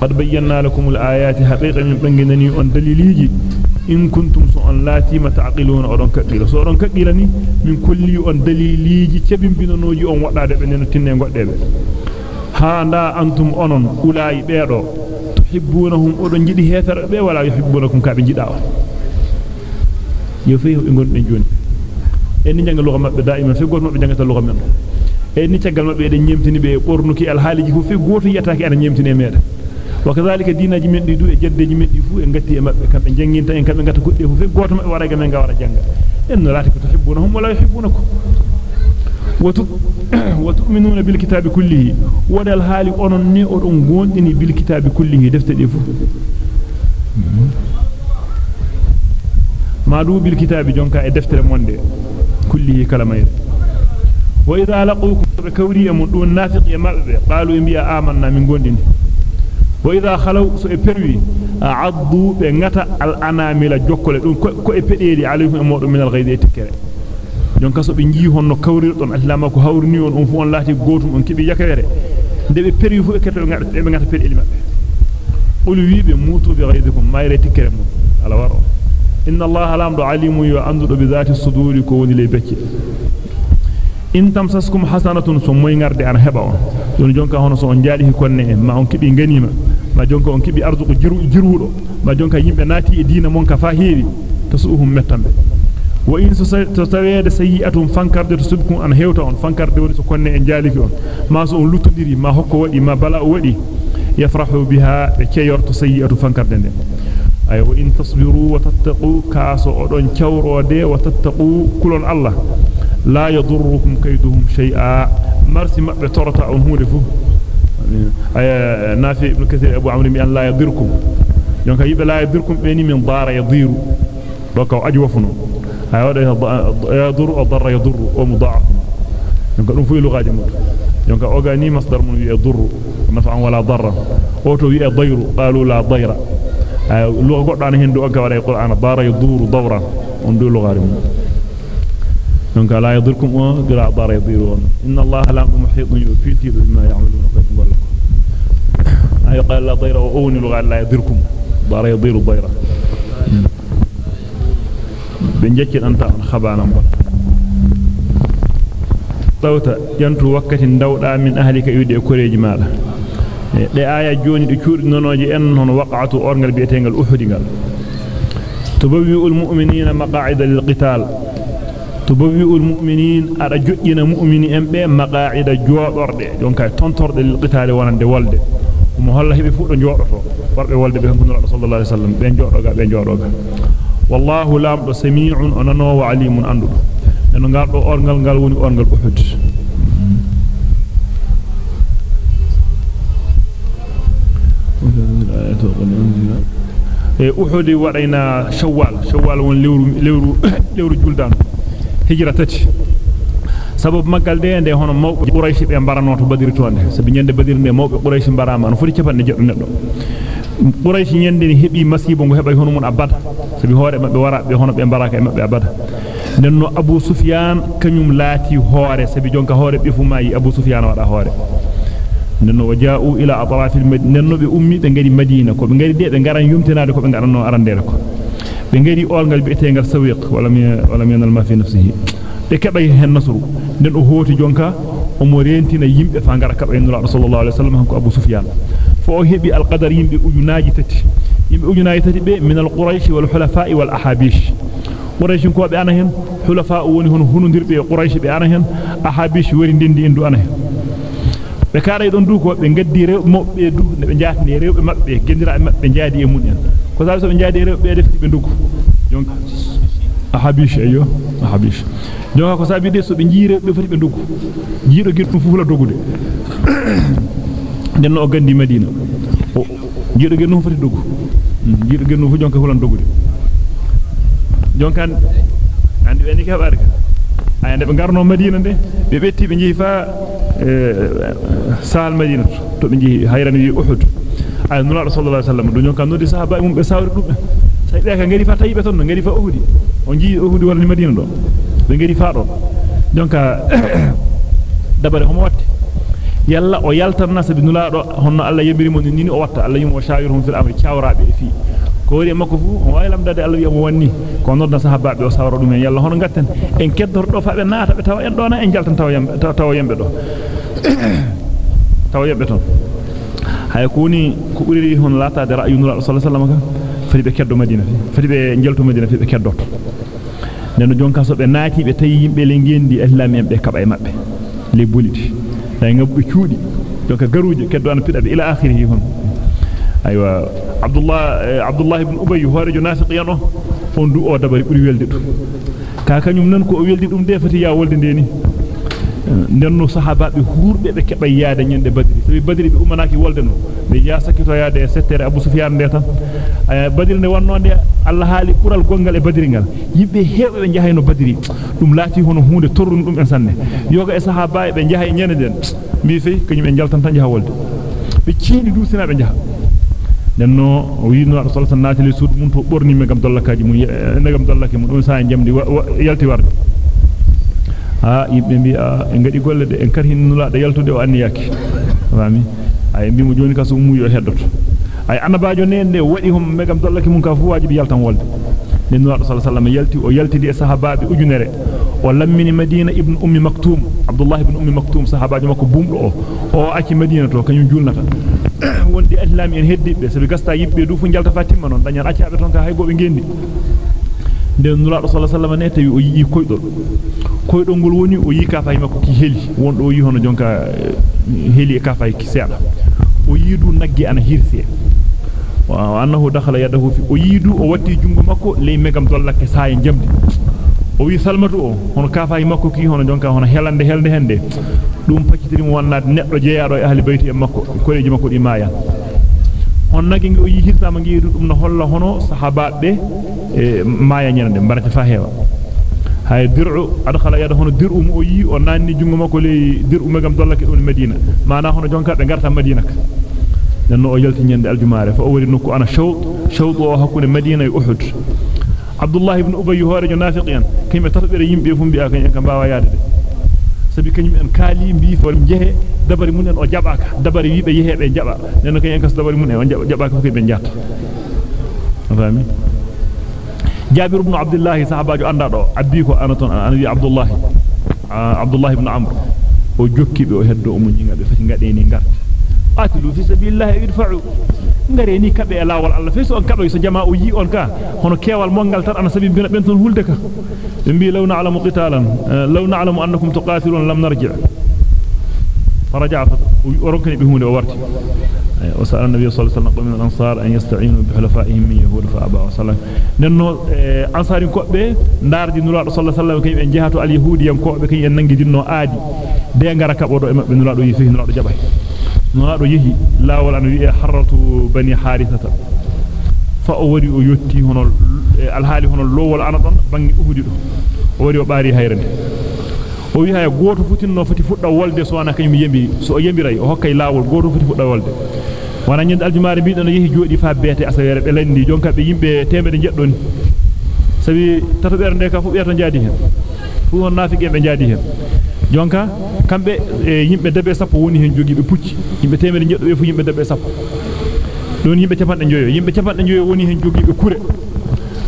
qad bayyana lakum al-ayati haqiqatan min banginani on daliliji in kuntum so on lati ma taqiluna odon kadila so odon kadila ni min kulli on daliliji cebimbinonoji on wadade be neno tinne goddebe ha nda antum onon ulai beedo tuhibbunahum odon jidi hefer be wala yuhibbunakum ka be jida on yo fe be gonden joni en ni janga lugha mabbe daima fe goto mabbe jangata lugha men en ni tagal mabbe de nyemtini be bornuki al haliji fu fe goto yataaki ana nyemtini meda jaddeji men di fu e ngatti e mabbe kambe janginta en kambe ngata kudde fu fe goto mabbe wara ga men ga wara janga en lati ko tuhibbunahum wala yuhibbunakum وتؤمنون بالكتاب كله. ودل حالي اونون ني اودون غونديني بالكتاب كله دفته دي فوف ما دو بالكتاب جونكا اي دفتر موندي كله كلامه وإذا لقوكم بكوري من دون نافق يمبه قالوا إن بيا آمنا من غونديني خلوا سو بيروي عضوا بغتا الانامل جوكول دون كو e pedeli alaykum modum min al-ghaydi tikere jonka so be nji honno kawrirdon islama ko hawrini on on fu on laati gotum on kibi yakere de be peri fu e keto ngada be ngata peri mabbe ulu wiibe mutu bi ghaydikum mayre tikere mum ala waro inna allaha lamdu alimun wa andu bi zati suduri ko woni le becce in tamsaskum hasanatun so moy ngarde an heba on don jonka hono so on jaali konne ma on kibi ganima ma jonka on kibi arzuko jiru jirudo ma jonka yimbe naati e diina mon ka fa heewi tasuhum mettambe wa in so tawede sayi'atun fankarde to subkum an hewta on fankarde woni so konne en jaaliki on ma so on luttodiri ma hokko wadi ma bala wadi yafrahu biha be ceyorto sayi'atu fankarde den ay wa in tasbiru wa tattaqu kaso odon cawrode wa tattaqu kulon allah لا يضركم كيدهم شيئا. مرسي مبترتا ان هو لفو أي نافع ابن كثير أبو عمرو ان لا يضركم. دونك يبقى لا يضركم بني من ضار يضير. دونك اجوفن أي ود يضر ضر يضر ومضاع دونك في لغة جمود. دونك اوغاني مصدر من يضر. نفعا ولا ضر. اوتو يضير. قالوا لا ضير. لو غدان هندو اغاري القران ضار يضر ضورا ومضي لغة جمود. فانك لا يضركم وقراء ضار يضيرون إن الله لا محيط يفيد بما يعملون وقيت مبالكم أي قال لا ضير وأوني لغا لا يضركم. ضار يضير ضيرا بنجك أنت عن خبعنا مبالك توتا جنت وقت دوتا آه من أهلك يودي كوريج مالا دي آية جوني دي أنهم نونوجي أنهن وقعتوا أرنغل بيتين الأحد تبوي المؤمنين مقاعد للقتال. Tubawwi'ul mu'minin ada jojjina mu'mini en be maqa'ida joodorde donc ay tontorde lil qital wonande wolde mo holla hebe fu do joodoto warbe wolde be hanko nulaado sallallahu alaihi wasallam be joodoga be joodoga wallahu lamdo sami'un onano wa alimun andudo en ngaldo orgal ngal woni orgal uhud e uhudi wadayna shawwal hijra tati sabab magal de de hono mawbe quraishi be barano to badiri tonde sabi nyande badiri ne mawbe quraishi barama an foti capande jeddo neddo quraishi nyande ni hebi masibo ngo hebay hono mun abada sabi hoore mabbe wara be hono be baraka e mabbe abada nenno abu sufyan kanyum laati hoore sabi jonka hoore be fu mayi abu sufyan wada hoore nenno wajaa'u ila atrafil madina nenno be ummi be ngari madina ko be ngari de be ngaran yumtinaade ko be ngaranno arandere ko بنجري أول قلب إتين قل سويق ولا مي ولا ما في نفسه. بكبي هالنصر نل أهوت جونكا أمورين تنا يم فانجر كبر إن الله صلى الله عليه وسلم هم أبو سفيان. فأهي بالقدر يم بأجنايتة يم أجنايتة من القريش والحلفاء والأحابيش. قريش كوا بأنهن حلفاء ونهن هنندر بقريش بأنهن أحابيش ورندين دين دو أنهن. be kaare don du ko be ngaddi rew mo be du be jaatni rew be mabbe gendira mabbe jaadi e mun en ko sabi so be jaadi rewbe be defti be ndugo jonka ahabish ayo ahabish jonka ko sabi de so be jiire be foti be ndugo jiido gir dum fufula dogude den no gandi madina o jiido gir dum foti dogu jiido dum fu jonka fulan dogude jonka andi be ni ka barka ay ande be garno madina de be betti be jehi fa sahal madina to be jehi hayran wi uhud ay nula sallallahu alaihi wasallam do jonka nodi sahaba mum be sawri dum say be ka ngari fa tayibe ton ngari fa uhudi on ji uhudi wala ni madina do be ngari fa do jonka dabare homo watte yalla o yaltarna sabi nula do honno alla yemiri mon ni o watta alla yimo shawirhum fil amri chawrabe fi ko wari makko fu o way lamdade Allah wi'amo wanni ko nodda sahabaabe o sawra dum en yalla hono gatten en keddor do fa be naata be tawa en do na en jaltan tawa yambe tawa yambe do tawa yambe ton hay ko woni ko buri hon latade ra'yu nura sallallahu alaihi wasallam fadi be keddo madina fadi be jalto madina fi be keddoto neno jonka so be naati be tayi yimbe le ngendi islam en kaba e mabbe le bolidi day ngabbe cuudi donc garuje keddo an pida ila akhirih hon aywa abdullah abdullah ibn ubay horejo nafiq yano on du o dabari buri welde dum ka kanyum nan ko o weldi dum defati ya wolde ndeni nenno sahabaabe hurbe be keba yaade nyande badri sabi badri be umanaki wolde no be ya sakito yaade settere abu sufyan de tan badri ne wonno de allah haali kural gongal e badri ngal yibbe heewbe be jahayno badri dum laati hono hunde torrun dum en sanne yoga e sahabaabe be jahay nyene den mi fe kanyum en jaltan tan jaha wolde be ciini du sina be jaha nenno wiino rasul sallallahu alaihi wasallam mun to borni me gam dollakaaji mun negam dollake mun dum saa jamdi yalti warde ha yimbe bi en gadi golle de en karhin nula de yaltude o anniyaki fami ay mbi mo joni kaso umuyo heddoto ay anabaajo ne de wadi hom megam dollake mun ka fu wajibi yaltan wolde nen nula sallallahu alaihi yalti o yaltidi e sahabaabe ujunere o lammini madina ibn ummi maktum abdullah ibn ummi maktum sahabaajo makko bumdo o o acci madina to kanyum julnata wondi islami en heddibe sabi gasta yibbe du fu jalta fatima non dañan accaabe ton ka haybo be ngendi den nula sallallahu alaihi wasallam ne tawi o yi koydol koydol ngol woni o yi ka fay makko ki heli wondo o yi hono jonka heli e ka fay ki seeda o yidu naggi ana hirsi wa annahu dakhala yadahu fi o yidu o watti jungo makko ley megam dollake saaye jamdi o wi salmatu o hono ka fay makko ki hono jonka hono helande helde hende dum paccitiri mo wonnade neddo jeyaado e ahli bayti e makko koreji makko di mayan hon nagi ngi o yi hisama ngi dum no holla hono sahabaabe e maya nyande barata fa hewa hay dir'u adkhala yada hono dir'u mo yi o nanni jungo makko le dir'u megam dollake don medina mana hono jonka be garta madina ka nanno o yalti nyande aljumaare fa o wari nokku ana shawt shawt o hakkunde madina e uhud abdullah ibn ubay horejo nafiqiyan kayme tatbere yimbe fumbi aka en ka bawa yaade de sabi kanyum en kaali mbi for jehe dabari mun en o jabaka dabari wiibe yehebe jaba nenno kay en kas dabari mun en o jabaka ko be jatta fami جابر بن عبد الله صحابه اندادو ابيكو انتون أنا ابي عبد الله عبد الله بن عمرو أو جوكيبي أو هدو امو نيغادو فاتي غاديني غارت قاتلو في سبيل الله يدفعو غاريني كبي الا ول الله فيس اون كادو سجما أو يي اون كا هونو كيوال مونغال تار أنا سبيب بنتون ولدكا امبي لو نعلم قتالا لو نعلم انكم تقاتلون لم نرجع فرجع فرجع وركني بهوني وورتي وسأل النبي صلى الله عليه وسلم من الأنصار أن يستعينوا بحلفائهم من يهود فأبى وسلم. ننو أنصار كوبة نار دي نولاد صلى الله عليه وسلم كي من جهة اليهود يم كوبة كي يننجي دينو آدي. دي أنغارا كابودو إما بنولاد يفيه نولاد جبهي نولاد يهي. لا ولا نبي حرة بني حارثة. فأوري يوتي هنا الحالي هنا اللول أنا بني أهدي أوري وباري هيرني o wi hay goto futinno foti fudda wolde so wana kanyum yembi so yembiray o hokkay lawol goto foti fudda wolde wana nyande aljumaare biido no yehi jodi fa beete asawere be landi jonka be yimbe temede jeddoni sabi tato ber ndeka fu beeto jaadi hen fu hon nafiqe be jaadi hen jonka kambe yimbe debbe sappo woni hen jogi be pucci yimbe temede jeddo be fu yimbe debbe sappo don yimbe capande joyo yimbe capande joyo woni hen jogi be kure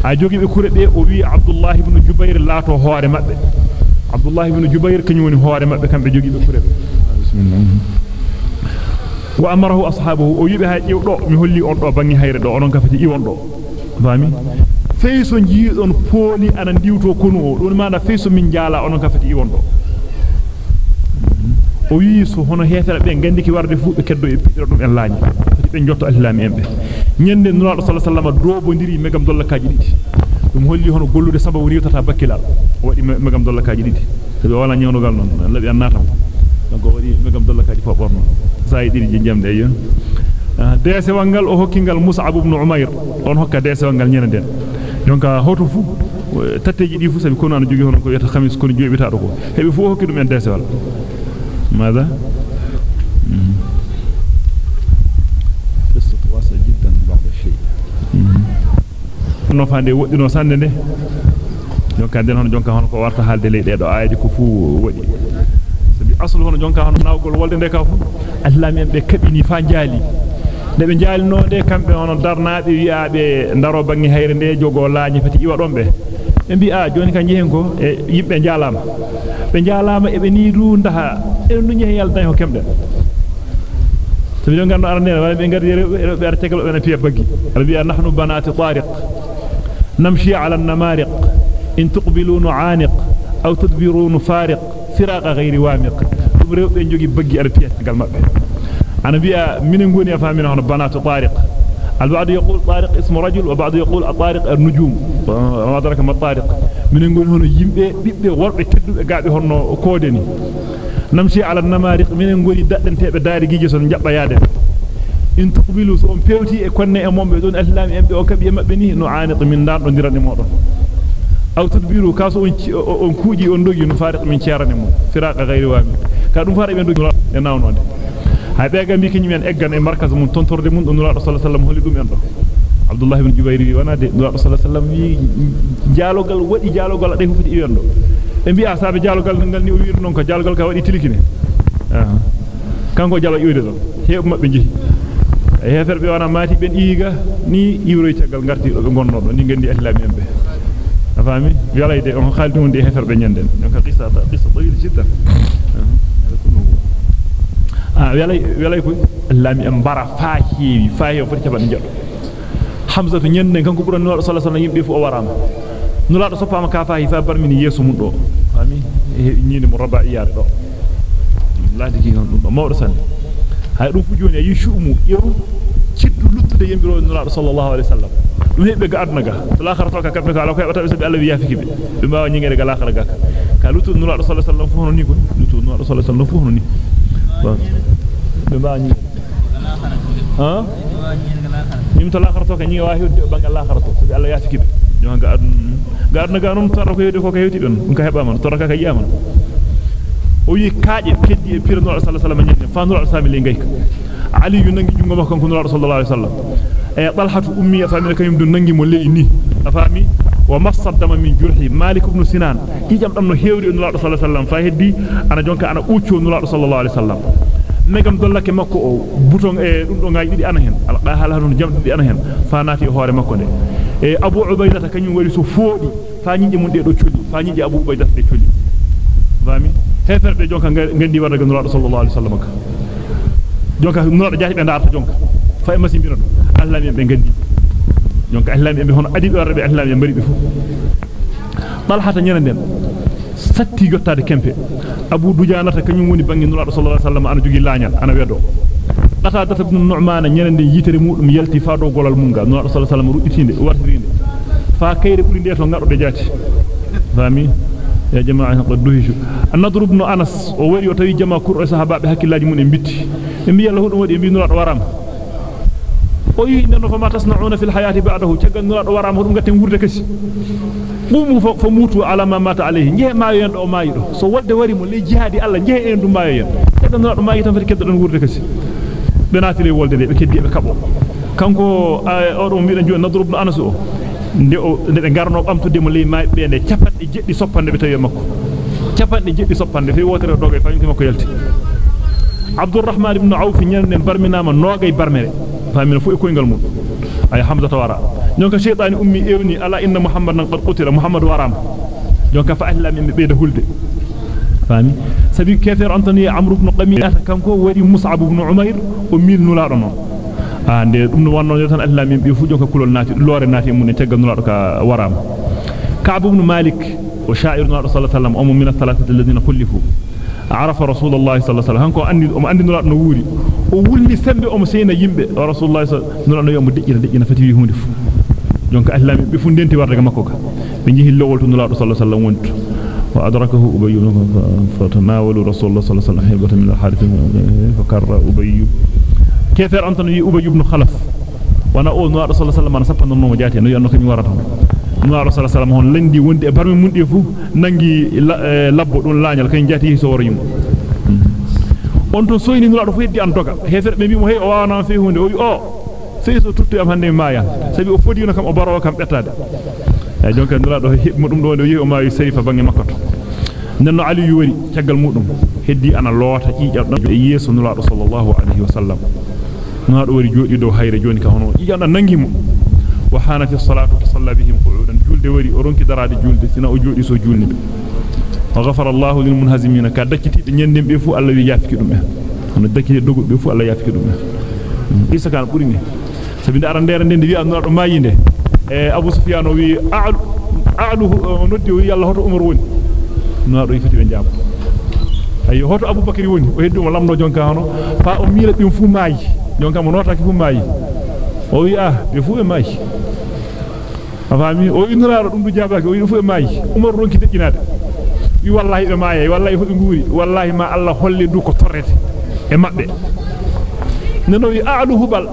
a jogi be kure be o wi abdullah ibn jubair laato hoore mabbe عبد الله بن جبير كنيوني هواري ما بكم بجوجي بفرد بسم الله وأمره أصحابه أيبه هاي يوضع مهلي أرضا بني هاي رضا أرنك فتي يوضع فاهمي فيسون جي أن فوني أن ديوتو كنو. لون ما أنا فيسون من جالا أرنك فتي يوضع ويسو هنا هي ترى بين عندك وارد فوق كدو يبتدر دم اللاني فتي جوتو أهلامي أمبه. نيند نور الله صلى الله عليه وسلم دروب ونديري مجمد الله كاجيتي dum holli hono gollude sababu riwtata bakkilal wadi megam dollakaaji didi sabi wala nyawnugal non labi annatam donc wadi megam dollakaaji fo borno say didi jamde e yon dese wangal o hokkingal mus'ab ibn umayr on hokka dese wangal nyenanden donc hoto fu tatteji di fu sabi kono an jogi hono ko yata khamis kono joobita do ko hebi fu hokki dum en dese wala ماذا no fande woddino sande de jonka den hono jonka hono ko warta halde leyde do aaji ko fu wodi sabi aslu hono jonka hono nawgol wolde de ka fu islami en be kabini fa jaali de be jaalino de kambe hono darnaabe wi'aabe ndaro bangi hayre de jogo laañi fati iwa don be bi a joni kan jehen ko e yibbe jaalama be jaalama e be niidu ndaha e nu nyehi yalda ho kemde sabi do ngando arne wala be ngari be ar tegalo be na fiya baggi al bi nahnu banati tariq نمشي على النمارق. إن تقبلوا نعانق أو تدبروا نفارق فراق غير وامق. تبريو بنجوغي بغي أربيات قال مبه أنا بيا من نقول يفهمين هنا بنات طارق. البعض يقول طارق اسم رجل وبعض يقول الطارق النجوم. وما أدرك ما الطارق. من نقول هنا يمبي بيبي ورب تدو قاعد هنا كودني. نمشي على النمارق. من نقول دادن تيبه داري جيجي سن جابا ياده in tuqbilu so on pewti e konne e mombe don islami en be o kabi mabbe ni no aanit min dan do dirane modon aw tudbiru kaso on on kuuji on dogi no faariq min ciarane mo firaqa ghairi wami ka dum faare be dogi e nawnonde hay be gambi kinyi men eggan e markaz mun tontorde mun do nura sallallahu alaihi wasallam holli dum en do abdullah ibn jubair wi wana de nura sallallahu alaihi wasallam wi jalogal wadi jalogal ade fufiti iwendo e mbi asabe jalogal ngal ni o wiir non ko jalogal ka wadi tilikine ah kanko jalo iwde do heeb mabbe jehi hefer be wana mati ben iiga ni iwroy tagal ngarti do be gonnodo ni gandi islami en be afami yalayde on khaldi hunde hefer be nyanden donc qissa ta qissa tawil jiddan ah yalay yalay ko islami en bara fa heewi fa heewi foti taban jaddo hamza to nyande kanko buran no sallallahu alaihi wasallam yimbe fu o warama nulaado soppama ka fa hifa barmini yeso mun do fami nyinde mo raba iyaade do laadi ki non dum mawdo sanne hay dum fu joni yi shuumu yeru ciddu luttude yembiro nulaado sallallahu alaihi wasallam dum hebbe ga adna ga to l'akhara to ka kambe ka ala ko hebata be Allah wi yafiki be dum bawa nyingere ga l'akhara ga ka lutu nula sallallahu alaihi wasallam fu hono ni ko lutu nula sallallahu alaihi wasallam fu hono ni be bañi ha nim to lakharto ka ñi wa hewde bangal lakharto so Allah yaati kibe jonga adun garna ga non tarra ko hewde ko ka hewti don dum ka heba man torra ka ka yiyama o yi kaaje keddi e pire nula sallallahu alaihi wasallam fa nula sallallahu alaihi wasallam ali yu nangi jungo makko ko nula sallallahu alaihi wasallam e talhatu ummi afami kanyum dun nangi mo leey ni afami wa masaddama min jurhi malik ibn sinan ijam dam no hewri nula sallallahu alaihi wasallam fa heddi ana jonka ana uccio nula sallallahu alaihi wasallam negam dollake makko o buton e dum do ngaji didi ana hen alqa hala non jamdi didi ana hen fa naati hoore makko de e abu ubaydata kanyum wari so foodi fa nyiji mun de do coli fa nyiji abu ubaydata de coli fami heferde jonka ngandi warda ganura sallallahu alaihi wasallam ka jonka nura jaati be darta jonka fa e masimbira do allah be ngandi jonka allah be hono adi be warbe allah mi bari be fu talhata nyanden satti jottade kempe abu dujanata kanyum woni bangi nura sallallahu alaihi wasallam ana jogi laanyal ana weddo data data ibn nu'man nyande yitere mudum yalti fa do golal munga nura sallallahu alaihi wasallam ruditinde wartirinde fa kayre buri de to ngado de jaati fami ya jamaa qad duhishu an-nadr ibn anas o wari o tawi jamaa kur sahababe hakkilaji mun e bitti e mbi yalla hudum wadi e mbi nura do waram o yi nano fa ma tasna'una fil hayati ba'dahu tagal nura do waram hudum gatten wurde kasi bumu fa mutu ala ma mata alayhi nje maayo yen do maayi do so wadde wari mo le jihadi alla nje en dum maayo yen tagal nura do maayi tan fati keddo don wurde kasi be natile wolde de be keddi be kabo kanko o do mbi den jo nadr ibn anas o nde garno bamtude mo ley maay be nde capande jeddi soppande be tawi makko capande jeddi soppande fi wotere dogay fayinti makko yalti abdurrahman ibn auf nyande barminama nogay barmere famina fu e koyngal mum ay hamza tawara nyonka shaytani ummi ewni ala inna muhammadan qad qutila muhammad warama nyonka fa ahla min be de hulde fami sabi kefer antani amr ibn qamiyah kanko wari mus'ab ibn umayr o mil nulaado non ande dum no wonno tan Allah min bi fu jonka kulol naati lore naati mun ne teggal nulaado ka warama ka'b ibn malik wa sha'ir nulaado sallallahu alaihi wasallam um min ath-thalathati alladhina kullifu رسول الله صلى الله عليه وسلم هنكو اندي ام اندي نولاد no wuri o wulli sembe o mo seyna yimbe rasulullah sallallahu alaihi wasallam dejjina dejjina fati wi hunde fu jonka allah mi be fu denti warda ga makko ka be jihi lowol to nulado sallallahu alaihi wasallam wonto adrakahu ubay fa tanawalu rasulullah sallallahu alaihi wasallam hibatan min al-harith fa karra ubay كيفر أنت نبي أبي ابن خلف وأنا أول نوار صلى الله عليه وسلم أنا سبحان الله مجاتي نبي أنا كم يوارتهم نوار صلى الله عليه وسلم هون لندي وندي برمي مندي فو نعي لب دون لأن يلك يجاتي سواريهم أنت سوي نوار فيه دي أنتوكا كيفر مبي مهي أو أنا في هون أو سي سو توتو ام هاندي مايا سي بي أو فودي نكام أو بارو كام اتاد اي جونك نولا دو هيب مودوم دو دو يي أو ماي سيريفا باغي ماكوت نن علي يوري تيغال مودوم هيدي أنا لوتا تي جاب دو يي صلى الله عليه وسلم wa hanati as-salatu salla bihim qu'udan julde wari o ronki darade julde sina o jodi so julni be wa ghafara Allahu lil munhazimin ka dakkiti de nyendem be fu Allah wi yafiki dum en hono dakkiti dogu be fu Allah yafiki dum en isa kan buri ni sabi nda aran dere ndende wi an do mayinde e Abu Sufyan wi a'lu a'lu noddi wi Allah hoto Umar woni no do yifati be jaam ayo hoto Abu Bakari woni o heddu mo lamdo jonka hono fa o mira dum fu mayi jonka mo notaki fu mayi o wi ah be fu e mayi afami o inuraaro dum du jabaki o wi fu e mayi Umar ronki dejjinade wi wallahi be maaye wallahi fu be nguuri wallahi ma Allah holli du ko torrete e mabbe neno wi a'lu hubal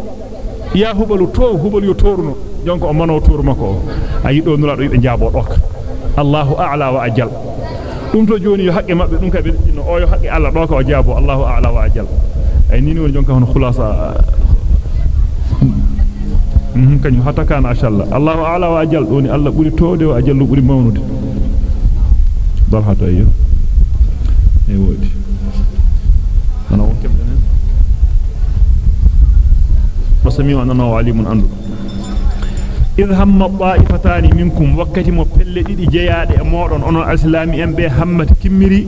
ya hubalu to hubal yo torno jonko o mano toru makko ayi do nula do be jaabo dok Allahu a'la wa ajal dum to joni yo haqqe mabbe dum ka be dino o yo haqqe Allah do ko o jaabo Allahu a'la wa ajal ay nini woni jonka hono khulasa mhm kanyum hatta kana ashalla Allahu a'la wa ajal doni Allah buri tode wa ajal buri mawnude dal hata iyo e wodi ana won kebdene wasami wa anna alimun andu إذ هم الطائفتان منكم وكتم وفلت إذ جياد أمور أن أسلامي أم بي همت كميري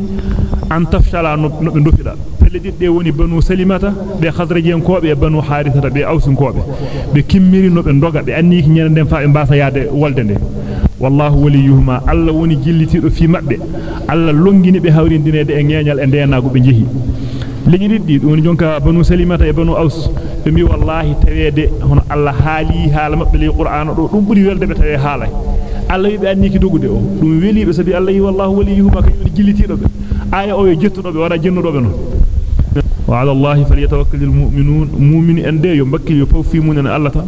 أن تفشل عن نفلا فلت إذ ديوني بنو سلمة بخضرجين كوب بنو حارثة بأوسن كوب بكميري نب اندوغة بأني كنين دين فا إمباسا ياد والدن دي والله وليهما. الله وني جلتي في مأبي. الله لنجيني بهاورين دين دي انجيانيال اندينا قبنجيه لنجي ديد وني جونك بنو سلمة بنو أوسن be mi wallahi tawede hono alla haali haala mabbe li qur'an do dum buri welde be tawe haalay Allah yibe anniki dogude o dum welibe sabi Allah wallahu waliyuhuma kay woni jillitidobe aya o yo jettudobe wara jennudobe non وعلى الله فليتوكل المؤمنون مؤمن اندي يو مبكي يو فوفي من الله تا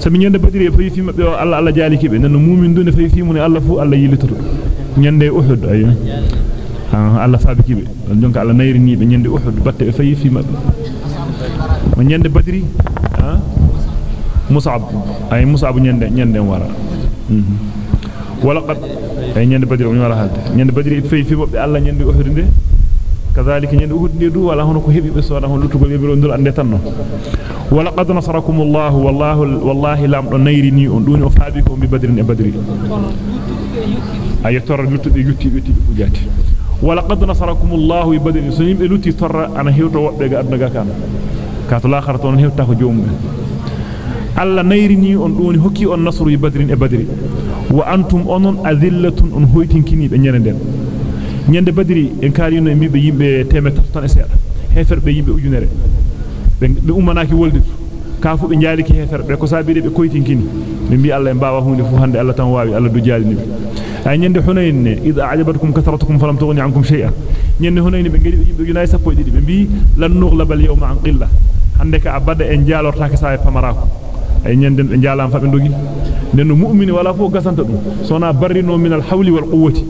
سمي ñande badri fayi fi mabbe Allah Allah jaaliki be nan mu'min dun fayi fi mun Allah fu Allah yilitodo ñande uhud ay Allah fabiki be jonka Allah nayrini be ñande uhud batte be fayi mo ñande badri ha mus'ab ay mus'ab ñande ñande wara. Wala qad ay ñande badri o wara hadde ñande badri fayi fi mabbe Allah ñande uhud de كذلك يندو دو ولا هناك هبي بس ولا هناك لطول يبرون دول أندي تنو ولقد نصركم الله والله والله لم نيرني أندوني أفابكم ببدر بدر أي ترى لطول يتي يتي بجاتي ولقد نصركم الله ببدر سنين لطي ترى أنا هيوتو وقبك أدنغا كان كاتلا خرطون هيوتا جوم alla nayrini on doni hokki on nasru badrin e badri wa antum onon adillatun on hoytinkini be nyande nyande badiri en kaalino e mibe yimbe temetar tan e seeda heferbe yimbe ujunere be be ummanaki wolde kaafu be jaaliki heferbe ko sabide be koytinkini be bi Allah en baawa hunde fu hande Allah tan waawi Allah du jaalini be ay nyande hunayn idha ajabatkum kathratukum falam tughni ankum shay'a nyande hunayn be ngari yimbe ujunay sappo didi be bi lan nughlaba al yawma an qilla hande ka abada en jaalorta ka sa e pamarako ay nyande be jaalam fa be dogi den mu'mini wala fu gasanta dum sona barrino min al hawli wal quwwati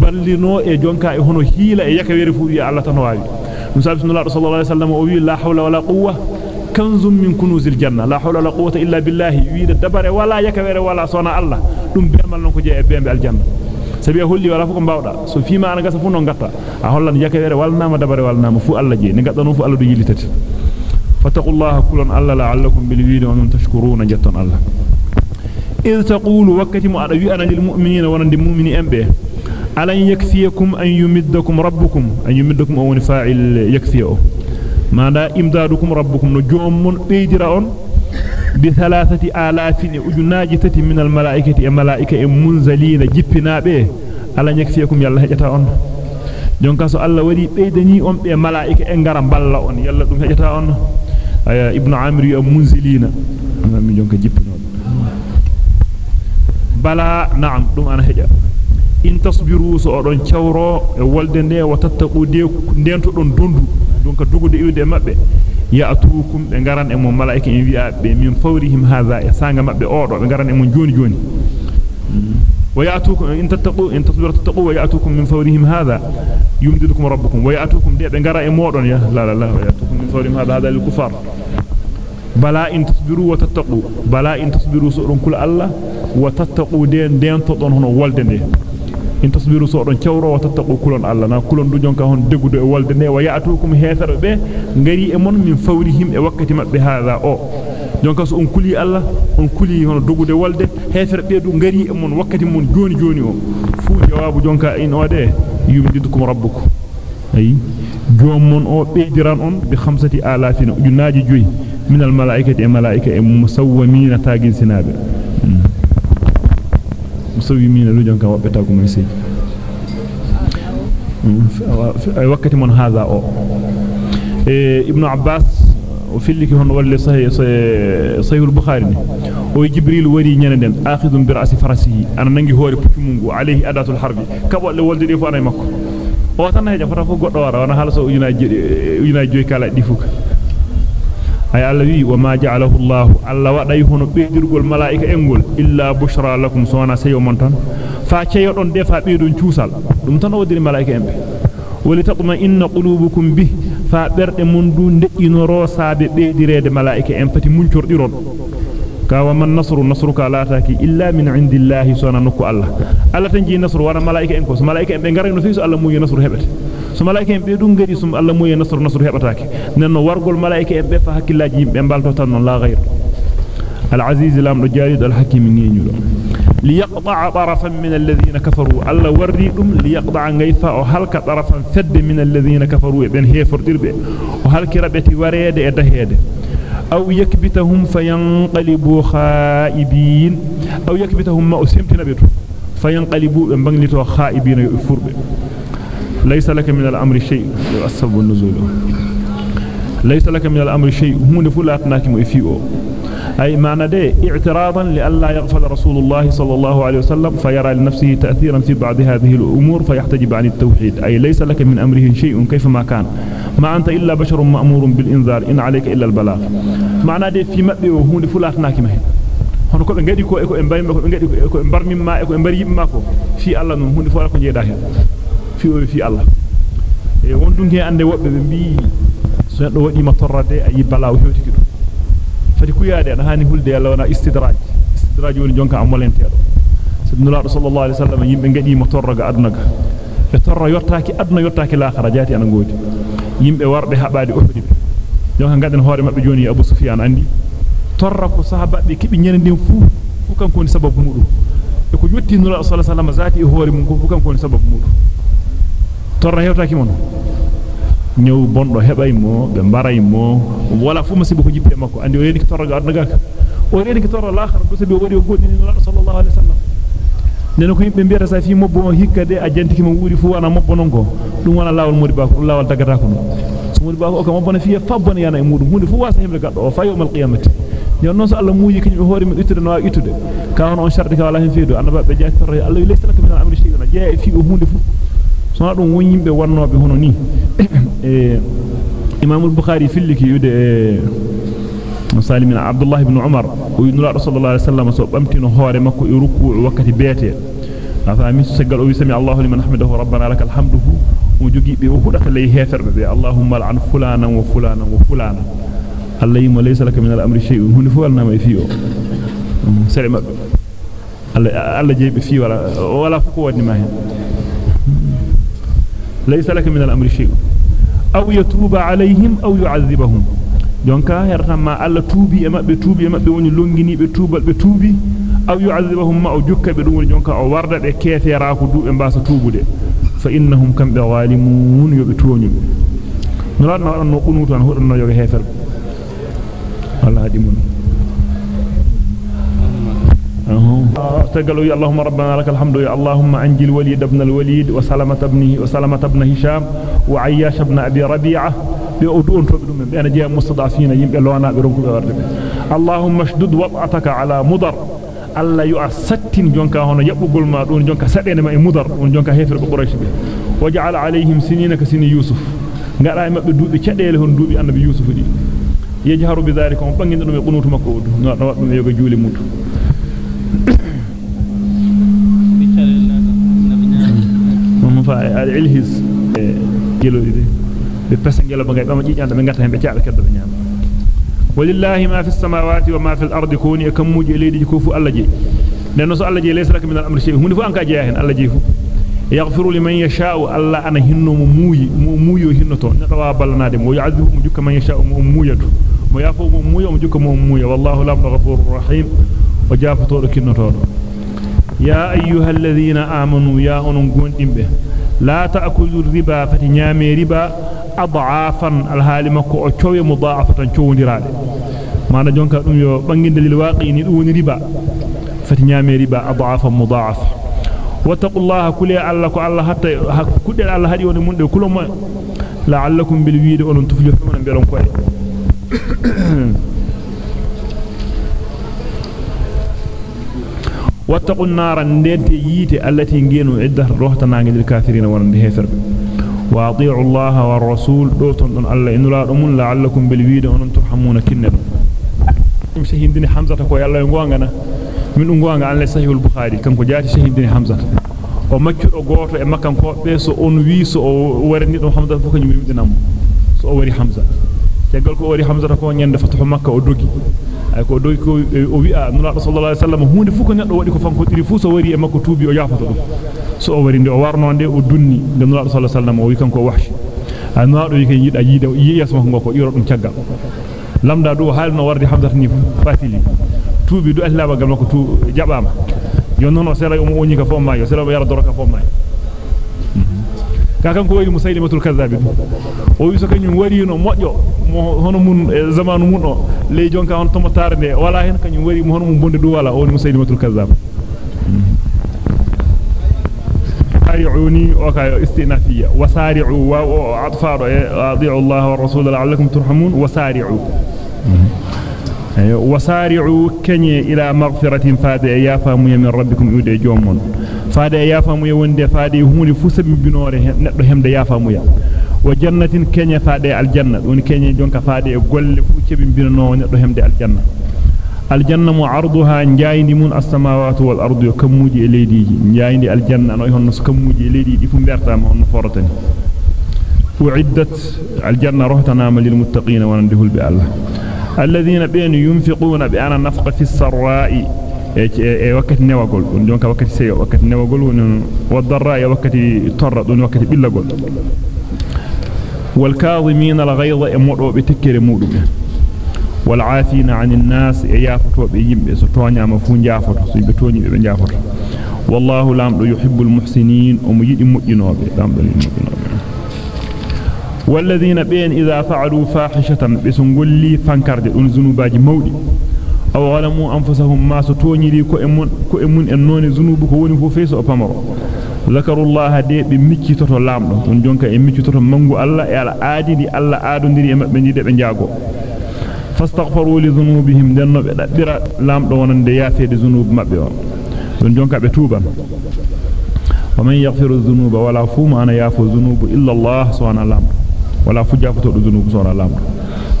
ballino e jonka e hono hiila e yakawere fu wi Allah tan waawi dum sabi sallallahu alaihi wasallam o wi la hawla wala quwwa kanzum min kunuzil janna la hawla wala quwwata illa billahi wi dabare wala yakawere wala sona Allah dum bemal non ko je e bembe aljanna sabi holli wala fu ko bawda so fiima ana gasa fu non gatta a hollan yakawere walnama dabare walnama fu Allah je ni gadda non fu Allah do yilitati kullun alla la'allakum bil wili wa man tashkuruna jattan Allah إذ تقول مؤدوي أنا للمؤمنين ونند المؤمنين أنبه ألن يكفيكم أن يمدكم ربكم؟ أن يمدكم أو فاعل يكفيه. ماذا إمدادكم ربكم نجوم بيدرون بثلاثة آلاف أجناجتة من الملائكة الملائكة منزلين جبنا به. ألن يكفيكم يلا هجتا on jonka so Allah wadi beydani on be malaika e ngara balla on aya ibnu amir yu munzilina ngam jonka jippino bala na'am dum ana heja in tasbiru so odon ciawro e wolde nde wa tattaqu de dento don dondu donc dugude iwde mabbe ya'tukum be garan e mo malaika en wi'a be min fawrihim hadha e sanga mabbe odo be garan e mo joni joni ya'tukum in tattaqu in tasbiru tattaqu wa ya'tukum min fawrihim hadha yumdidukum rabbukum wa ya'tukum de be gara e modon ya la la la wa ya'tukum min fawrihim hadha hadha lil kufar bala in tasbiru wa tattaqu bala in tasbiru so don kula Allah wa tattaqu de dento don hono wolde nde in tasbiru so don ciawro wa tattaqu kulon Allah na kulon du jonka e be e e wakkati jonka so on kuli Allah on kuli hono dogude walde heferbe du ngari e mon wakkati mon joni joni o fu jawabu jonka in ode yumdidukum rabbukum ay jomon o bediran on bi khamsati alafina ujunaji joyi min al malaikati e malaika e musawwimina tagin sinabe musawwimina lu jonka wabbe tagu may sey ay wakati mon hada o e ibnu abbas وفيلك هون ولا صي صي البخاري وي جبريل وري نينن آخذ برأس فرسه. أنا نغي هوري بوكمونغو عليه أداة الحرب. كبو لو ولدي أنا ماكو هو تنها جفرا فو غدو ورا أنا حالسو يوناي يوناي جوي كالا ديفوك أي الله وي وما جعله الله الله وداي هون بيدرغول ملائكة انغول إلا بشرى لكم سونا سيومن تن فا تشيو دون ديفا بيدون تشوسال دوم تن ودي ملائكه امبي ولتطمئن قلوبكم به. Fa berde mun du ndejinoro saabe beedirede malaika en pati muncordiron kawa man nasru nasruka la taaki illa min indillahi sona nokku allah alla tan ji nasru wana malaika en ko so malaika en be garano fi so allah muyi nasru hebete so malaika en be dum ngari sum Allah moye nasru nasru hebataake nenno wargol malaika en be fa hakkillaji yimbe balto tan non la ghayr al aziz lam do jarid al hakim ngeñudo ليقطع طرفا من الذين كفروا. الا وريدهم ليقطع غيثا وهلك طرفا فد من الذين كفروا؟ بين هيفر دربه وهلك ربتي وريده ادهيده أو يكبتهم فينقلبوا خائبين. أو يكبتهم ما أسهمت نبيته فينقلبوا بنغلتوا خائبين يفرب ليس لك من الأمر شيء. السبب النزول ليس لك من الأمر شيء. هم نفولاتناك مؤفئوا أي معنى ده اعتراضا لألا يغفل رسول الله صلى الله عليه وسلم فيرى لنفسه تأثيرا في بعض هذه الأمور فيحتجب عن التوحيد. أي ليس لك من أمره شيء كيفما كان. ما أنت إلا بشر مأمور بالإنذار. إن عليك إلا البلاغ. معنى ده في مبئ وهون فلاتناك مهن hono ko be ngadi ko e ko e mbayma ko be ngadi ko e barmimma e ko e mbari yimma ko fi Allah non hunde fo ko jeeda hen fi o fi Allah e won ande wobbe be bi so neddo wadi ma torrade ayi balaw hewtiki dum fati kuyaade ana hani hulde yalla wana istidraj istidraj woni jonka amolenteedo sallallahu sallallahu alaihi wasallam yimbe ngadi ma torraga aduna ga be torra yottaaki aduna yottaaki laakhara jaati ana ngodi yimbe warbe habaade ofdi be jonka ngaden hoore mabbe joni Abu Sufyan andi torra ko sahaba be kibi nyene ndem fu fu kanko ni sababu mudum e ko yotti nula sallallahu alaihi wasallam zaati e hoore mum ko fu kanko ni sababu mudum torra hewtaaki mon ñew bondo hebay mo be baray mo wala fu masibo ko jippe makko andi o reeni ki torra aduna gaka o reeni ki torra laakhir do sabi o wari o godini nula sallallahu alaihi wasallam nena ko yimbe mbiyata sa fi mobbo hikkade a jantiki mo wuri fu wana mobbo non ko dum wana lawol modi ba ko lawol dagata ko so modi ba ko ko mobbo na fiya fabbon yana e mudum hunde fu wasa himbe gaddo o fa yawmal qiyamati yon non so Allah muuyi kany hoore min ittude no ittude ka on on shardi ka wala hen feedo annaba be jaati torre Allah laysa lak min al-amri shay'un jaa fi o hunde fu so dum won yimbe wannobe hono ni e Imam al-Bukhari filliki yude e Salim Abdullah ibn Umar o yunura Rasulullah sallallahu alaihi wasallam so bamtino hoore makko e ruku wakati beete afami segal o wi sami Allahu liman hamidahu rabbana lakal hamdu mo jogi be o hudata lay heferbe be Allahumma al'an fulana wa fulana wa fulana Allah yimo laysa laka min al-amri shay'un hunde fu walna ma fi o sere mabbe Allah Allah أو يتوب عليهم أو يعذبهم. يونكا هرتما الله توبي اما به توبي اما به وني لونغيني به توبال به أو يعذبهم ما أو جوكا به دون أو وردا به كيفيرا كو دو امبا سا فإنهم كم به ظالمون يوبي تونيو نورا نورا نو كونوتان هورنا يوغي هيفر. الله هادي تقالوا يا اللهم ربنا لك الحمد يا اللهم أنجي الوليد ابن الوليد وسلمة ابنه وسلمة ابن هشام وعياش ابن أبي ربيعة بأدون فبدون بأن جاء مستضعفين يمكن لوانا برنكو بأردب اللهم اشدد وضعتك على مضر alla yu a sattin jonka hono yabbugol ma don jonka sadene ma e mudar on jonka hefer ko quraish be waja'ala alaihim sinina ka sini yusuf ngada mabbe duubi cadele hon duubi annabi yusuf di yajharu bidhalika on banginde dum e qunutu makko o no wadum yoga juuli mutu ولله ما في السماوات وما في الأرض كوني كم مجلي دي كوفو الله جي نانو سو الله جي ليس لك من الامر شيء من فو انكا جاهن الله جي فو يغفر لمن يشاء الله أنا هنو موي مويو هنو تو نتا وا بالنا دي مو يعذب مو جك من يشاء مو مويتو mo yafo mo muuyo mo jukka mo muuyo wallahu la ghafurur rahim o jafato do kinnoto do ya ayyuhalladhina amanu ya onon gondimbe la ta'kulu riba fati nyame riba ad'afan alhali makko o ciowe mudha'afatan ciowdirade mana jonka dum yo banginde lil waqini dum woni riba fati nyame riba ad'afan mudha'afa wattaqullaha kulli alla ko alla hatta kudde alla hadi woni munde kulo mo la'allakum bil wiide onon tuflihu mon belon koy wattaqun nara ndente yite allati ngenu idda rohtanange lil kafirin wonande heferbe wa ati'u allaha war rasul do ton don alla inula dum la'allakum bil wiide onon turhamuna kinna dum shahidini hamzata ko yalla e ngongana min dum gonga an la sahihul bukhari kanko jaati shahidini hamza o maccudo goto e makkan ko be so on wi so o warni dum hamza fu kanyum midinam so o wari hamza tegal ko wari hamza ko nyande fatuhu makka o dogi ay ko dogi ko o wi'a nula sallallahu alaihi wasallam hunde fu ko neddo wadi ko fanko diri fu so wari e makko tubi o yafato dum so o wari nde o warno nde o dunni nde nula sallallahu alaihi wasallam o wi kanko wahshi an nula do yike yida yida yeso makko ko iro dum caggal lamda do halno wardi hamza ni fatili tuubi du ahlaba gam ko tu jabama yon non o sera mo woni ka fo maayo sera yara doroka fo maayo ka kan ko wari musaylimatul kazzab o wi so kanyum wari no modjo mo hono mun e zamanu mun o le jonka hon to motare de wala hen kanyum wari mo hono mun bonde du wala o musaylimatul kazzab سارعوني وكاي استئنافية وسارعوا وأطفال أطيعوا الله والرسول لعلكم ترحمون وسارعوا وسارعوا كني إلى مغفرة فادي يافامو من ربكم يودي جومون فادي يافامو يوندي فادي هوني فسب بنوري ندو همد يافامو يا وجنة كني فادي الجنة ون كني جونك فادي غول فو كبي بنو ندو همد الجنة الجنة معرضها نجايندي من السماوات والأرض يكموجي إليدي نجايندي الجنة أنا يهون نسكموجي إليدي دي فمبرتا ما هون فورتني وعدت الجنة رهتنا للمتقين ونندهل بالله الذين بين ينفقون بأن نفق في السراء e wakkati newagol dun jonka wakkati seyo wakkati newagol won wadarra ya wakkati torra dun wakkati billagol wal kadhimin al ghayza e modo be tekkere mudum wal afina anil nas e yafoto be yimbe so toñama fu jaafoto so be toñi be jaafoto wallahu lamdo yuhibbul muhsinin o mo yidi mujjinobe lamdo mujjinobe والذين بين إذا فعلوا فاحشة بسنقلي فانكرد أن زنوباج مودي أو غلموا أنفسهم ما ستوني لي كؤمن كؤمن أنون زنوبك ونفو فيس أبامر ذكروا الله دي بمكي تطو لامنو أن جونك إمكي تطو منغو الله يالا آدي دي الله آدو دي بني دي بنجاغو. فاستغفروا لذنوبهم دنو بيرا لامدو ونن دي يافي دي ذنوب مبيو دون جونك بتوبا ومن يغفر الذنوب ولا فوم أنا يافو الذنوب إلا الله سبحانه لامدو. wala fujafato do zunubu sona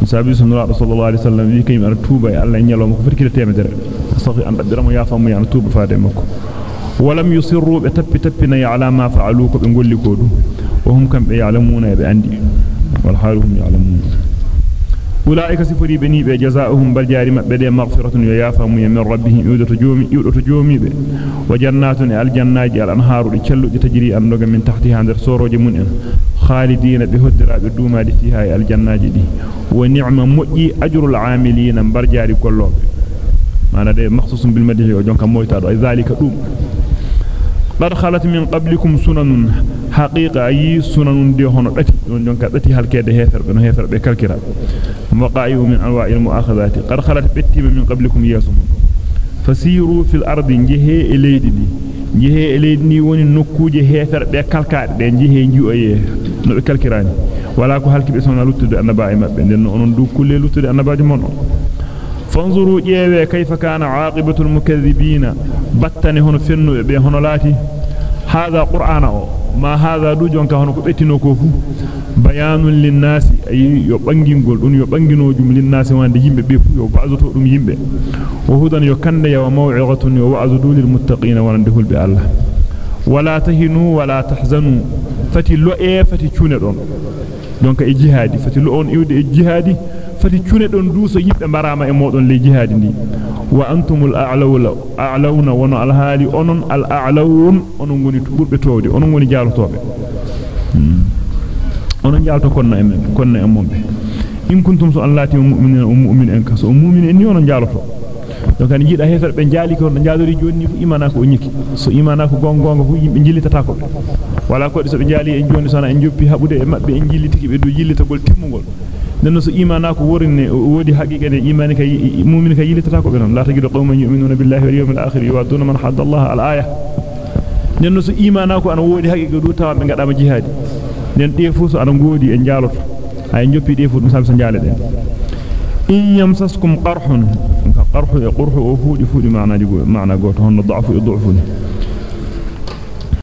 lamdo musabi sallallahu alaihi wasallam wi kayim ar tuba ya Allah nyalo ko firkira temedere safi an dabbiramo ya famu ya tuba faade makko ولم يصروا بتب تبنا على ما فعلوا كبنقول كودو وهم كم يعلمون بأندي والحال هم يعلمون أولئك سفري بني بجزاؤهم بالجار بدي مغفرة ويافهم من ربهم يودة جومي يودة جومي وجنات الجنات الأنهار لكل تجري أنوغ من تحتها عند سوروج من خالدين بهدرا بدوما فيها الجنات دي ونعم مؤي أجر العاملين برجار كله. معنى ده مخصوص بالمدح وجونك مويتا ذلك دوم. قد خلت من قبلكم سنن. حقيقة أي سنن دي هون دتي دون جونك دتي هالكيده هيفر بن هيفر بكالكرا. وقعوا من أنواع المؤاخذات. قد خلت بيتهم من قبلكم ياسمكم فسيروا في الأرض. جهة إليدني جهة إليدني وني نكو جهة تربية كالكات بين جهة جو أيه. نبي كالكراني. ولا كو هل كيب اسمنا لطد أن باعي مبين. لأنه أنه دو كل لطد أن باعي منه فانظروا إيه كيف كان عاقبة المكذبين. بطني هنا فنو بيهنو لاتي. هذا قرآن ما هذا دو جوانك هنا كبتنو كوفو bayanun linnasi ay yo bangingol dun yo banginojum linnasi wande yimbe be fu yo ba'zuto dum yimbe wa hudan yo kande ya maw'izatun yo wa'zu lil muttaqin wa nandihul bi Allah wala tahinu wala tahzanu fati lo e fati ciune don donc e jihadi fati lo on iwde e jihadi fati ciune don duso yimbe barama e modon le jihadi ndi wa antumul a'lawla a'lawna wa alhali onon al a'lawun onon ngoni burbe towde onon ngoni jalotobe onon jalto konna en konna en mombe in kuntum so allati mu'minina mu'min en kaso mu'min en ni onon jaloto donc an jida hefer be jali ko jaalori jonni fu imana ko nyiki so imana ko gongonga fu yimbe jillitata ko wala ko so be jali en jonni sona en joppi habude e mabbe en jillitiki be do jillitagol timmugol nenno so imana ko worine wodi haqiqa de imani kay mu'min kay yillitata ko be non la tajidu qauman yu'minuna billahi wal yawmil akhir yu'aduna man hadda Allah al aya nenno so imana ko an wodi haqiqa du tawa be ngadama jihadi nen de fu so ana ngodi en jaloto ay joppi de fu dum sabi so jale den in yamsaskum qarhun qarhu e qurhu o fuudi fuudi maana digo maana goto hono da'fu e du'fu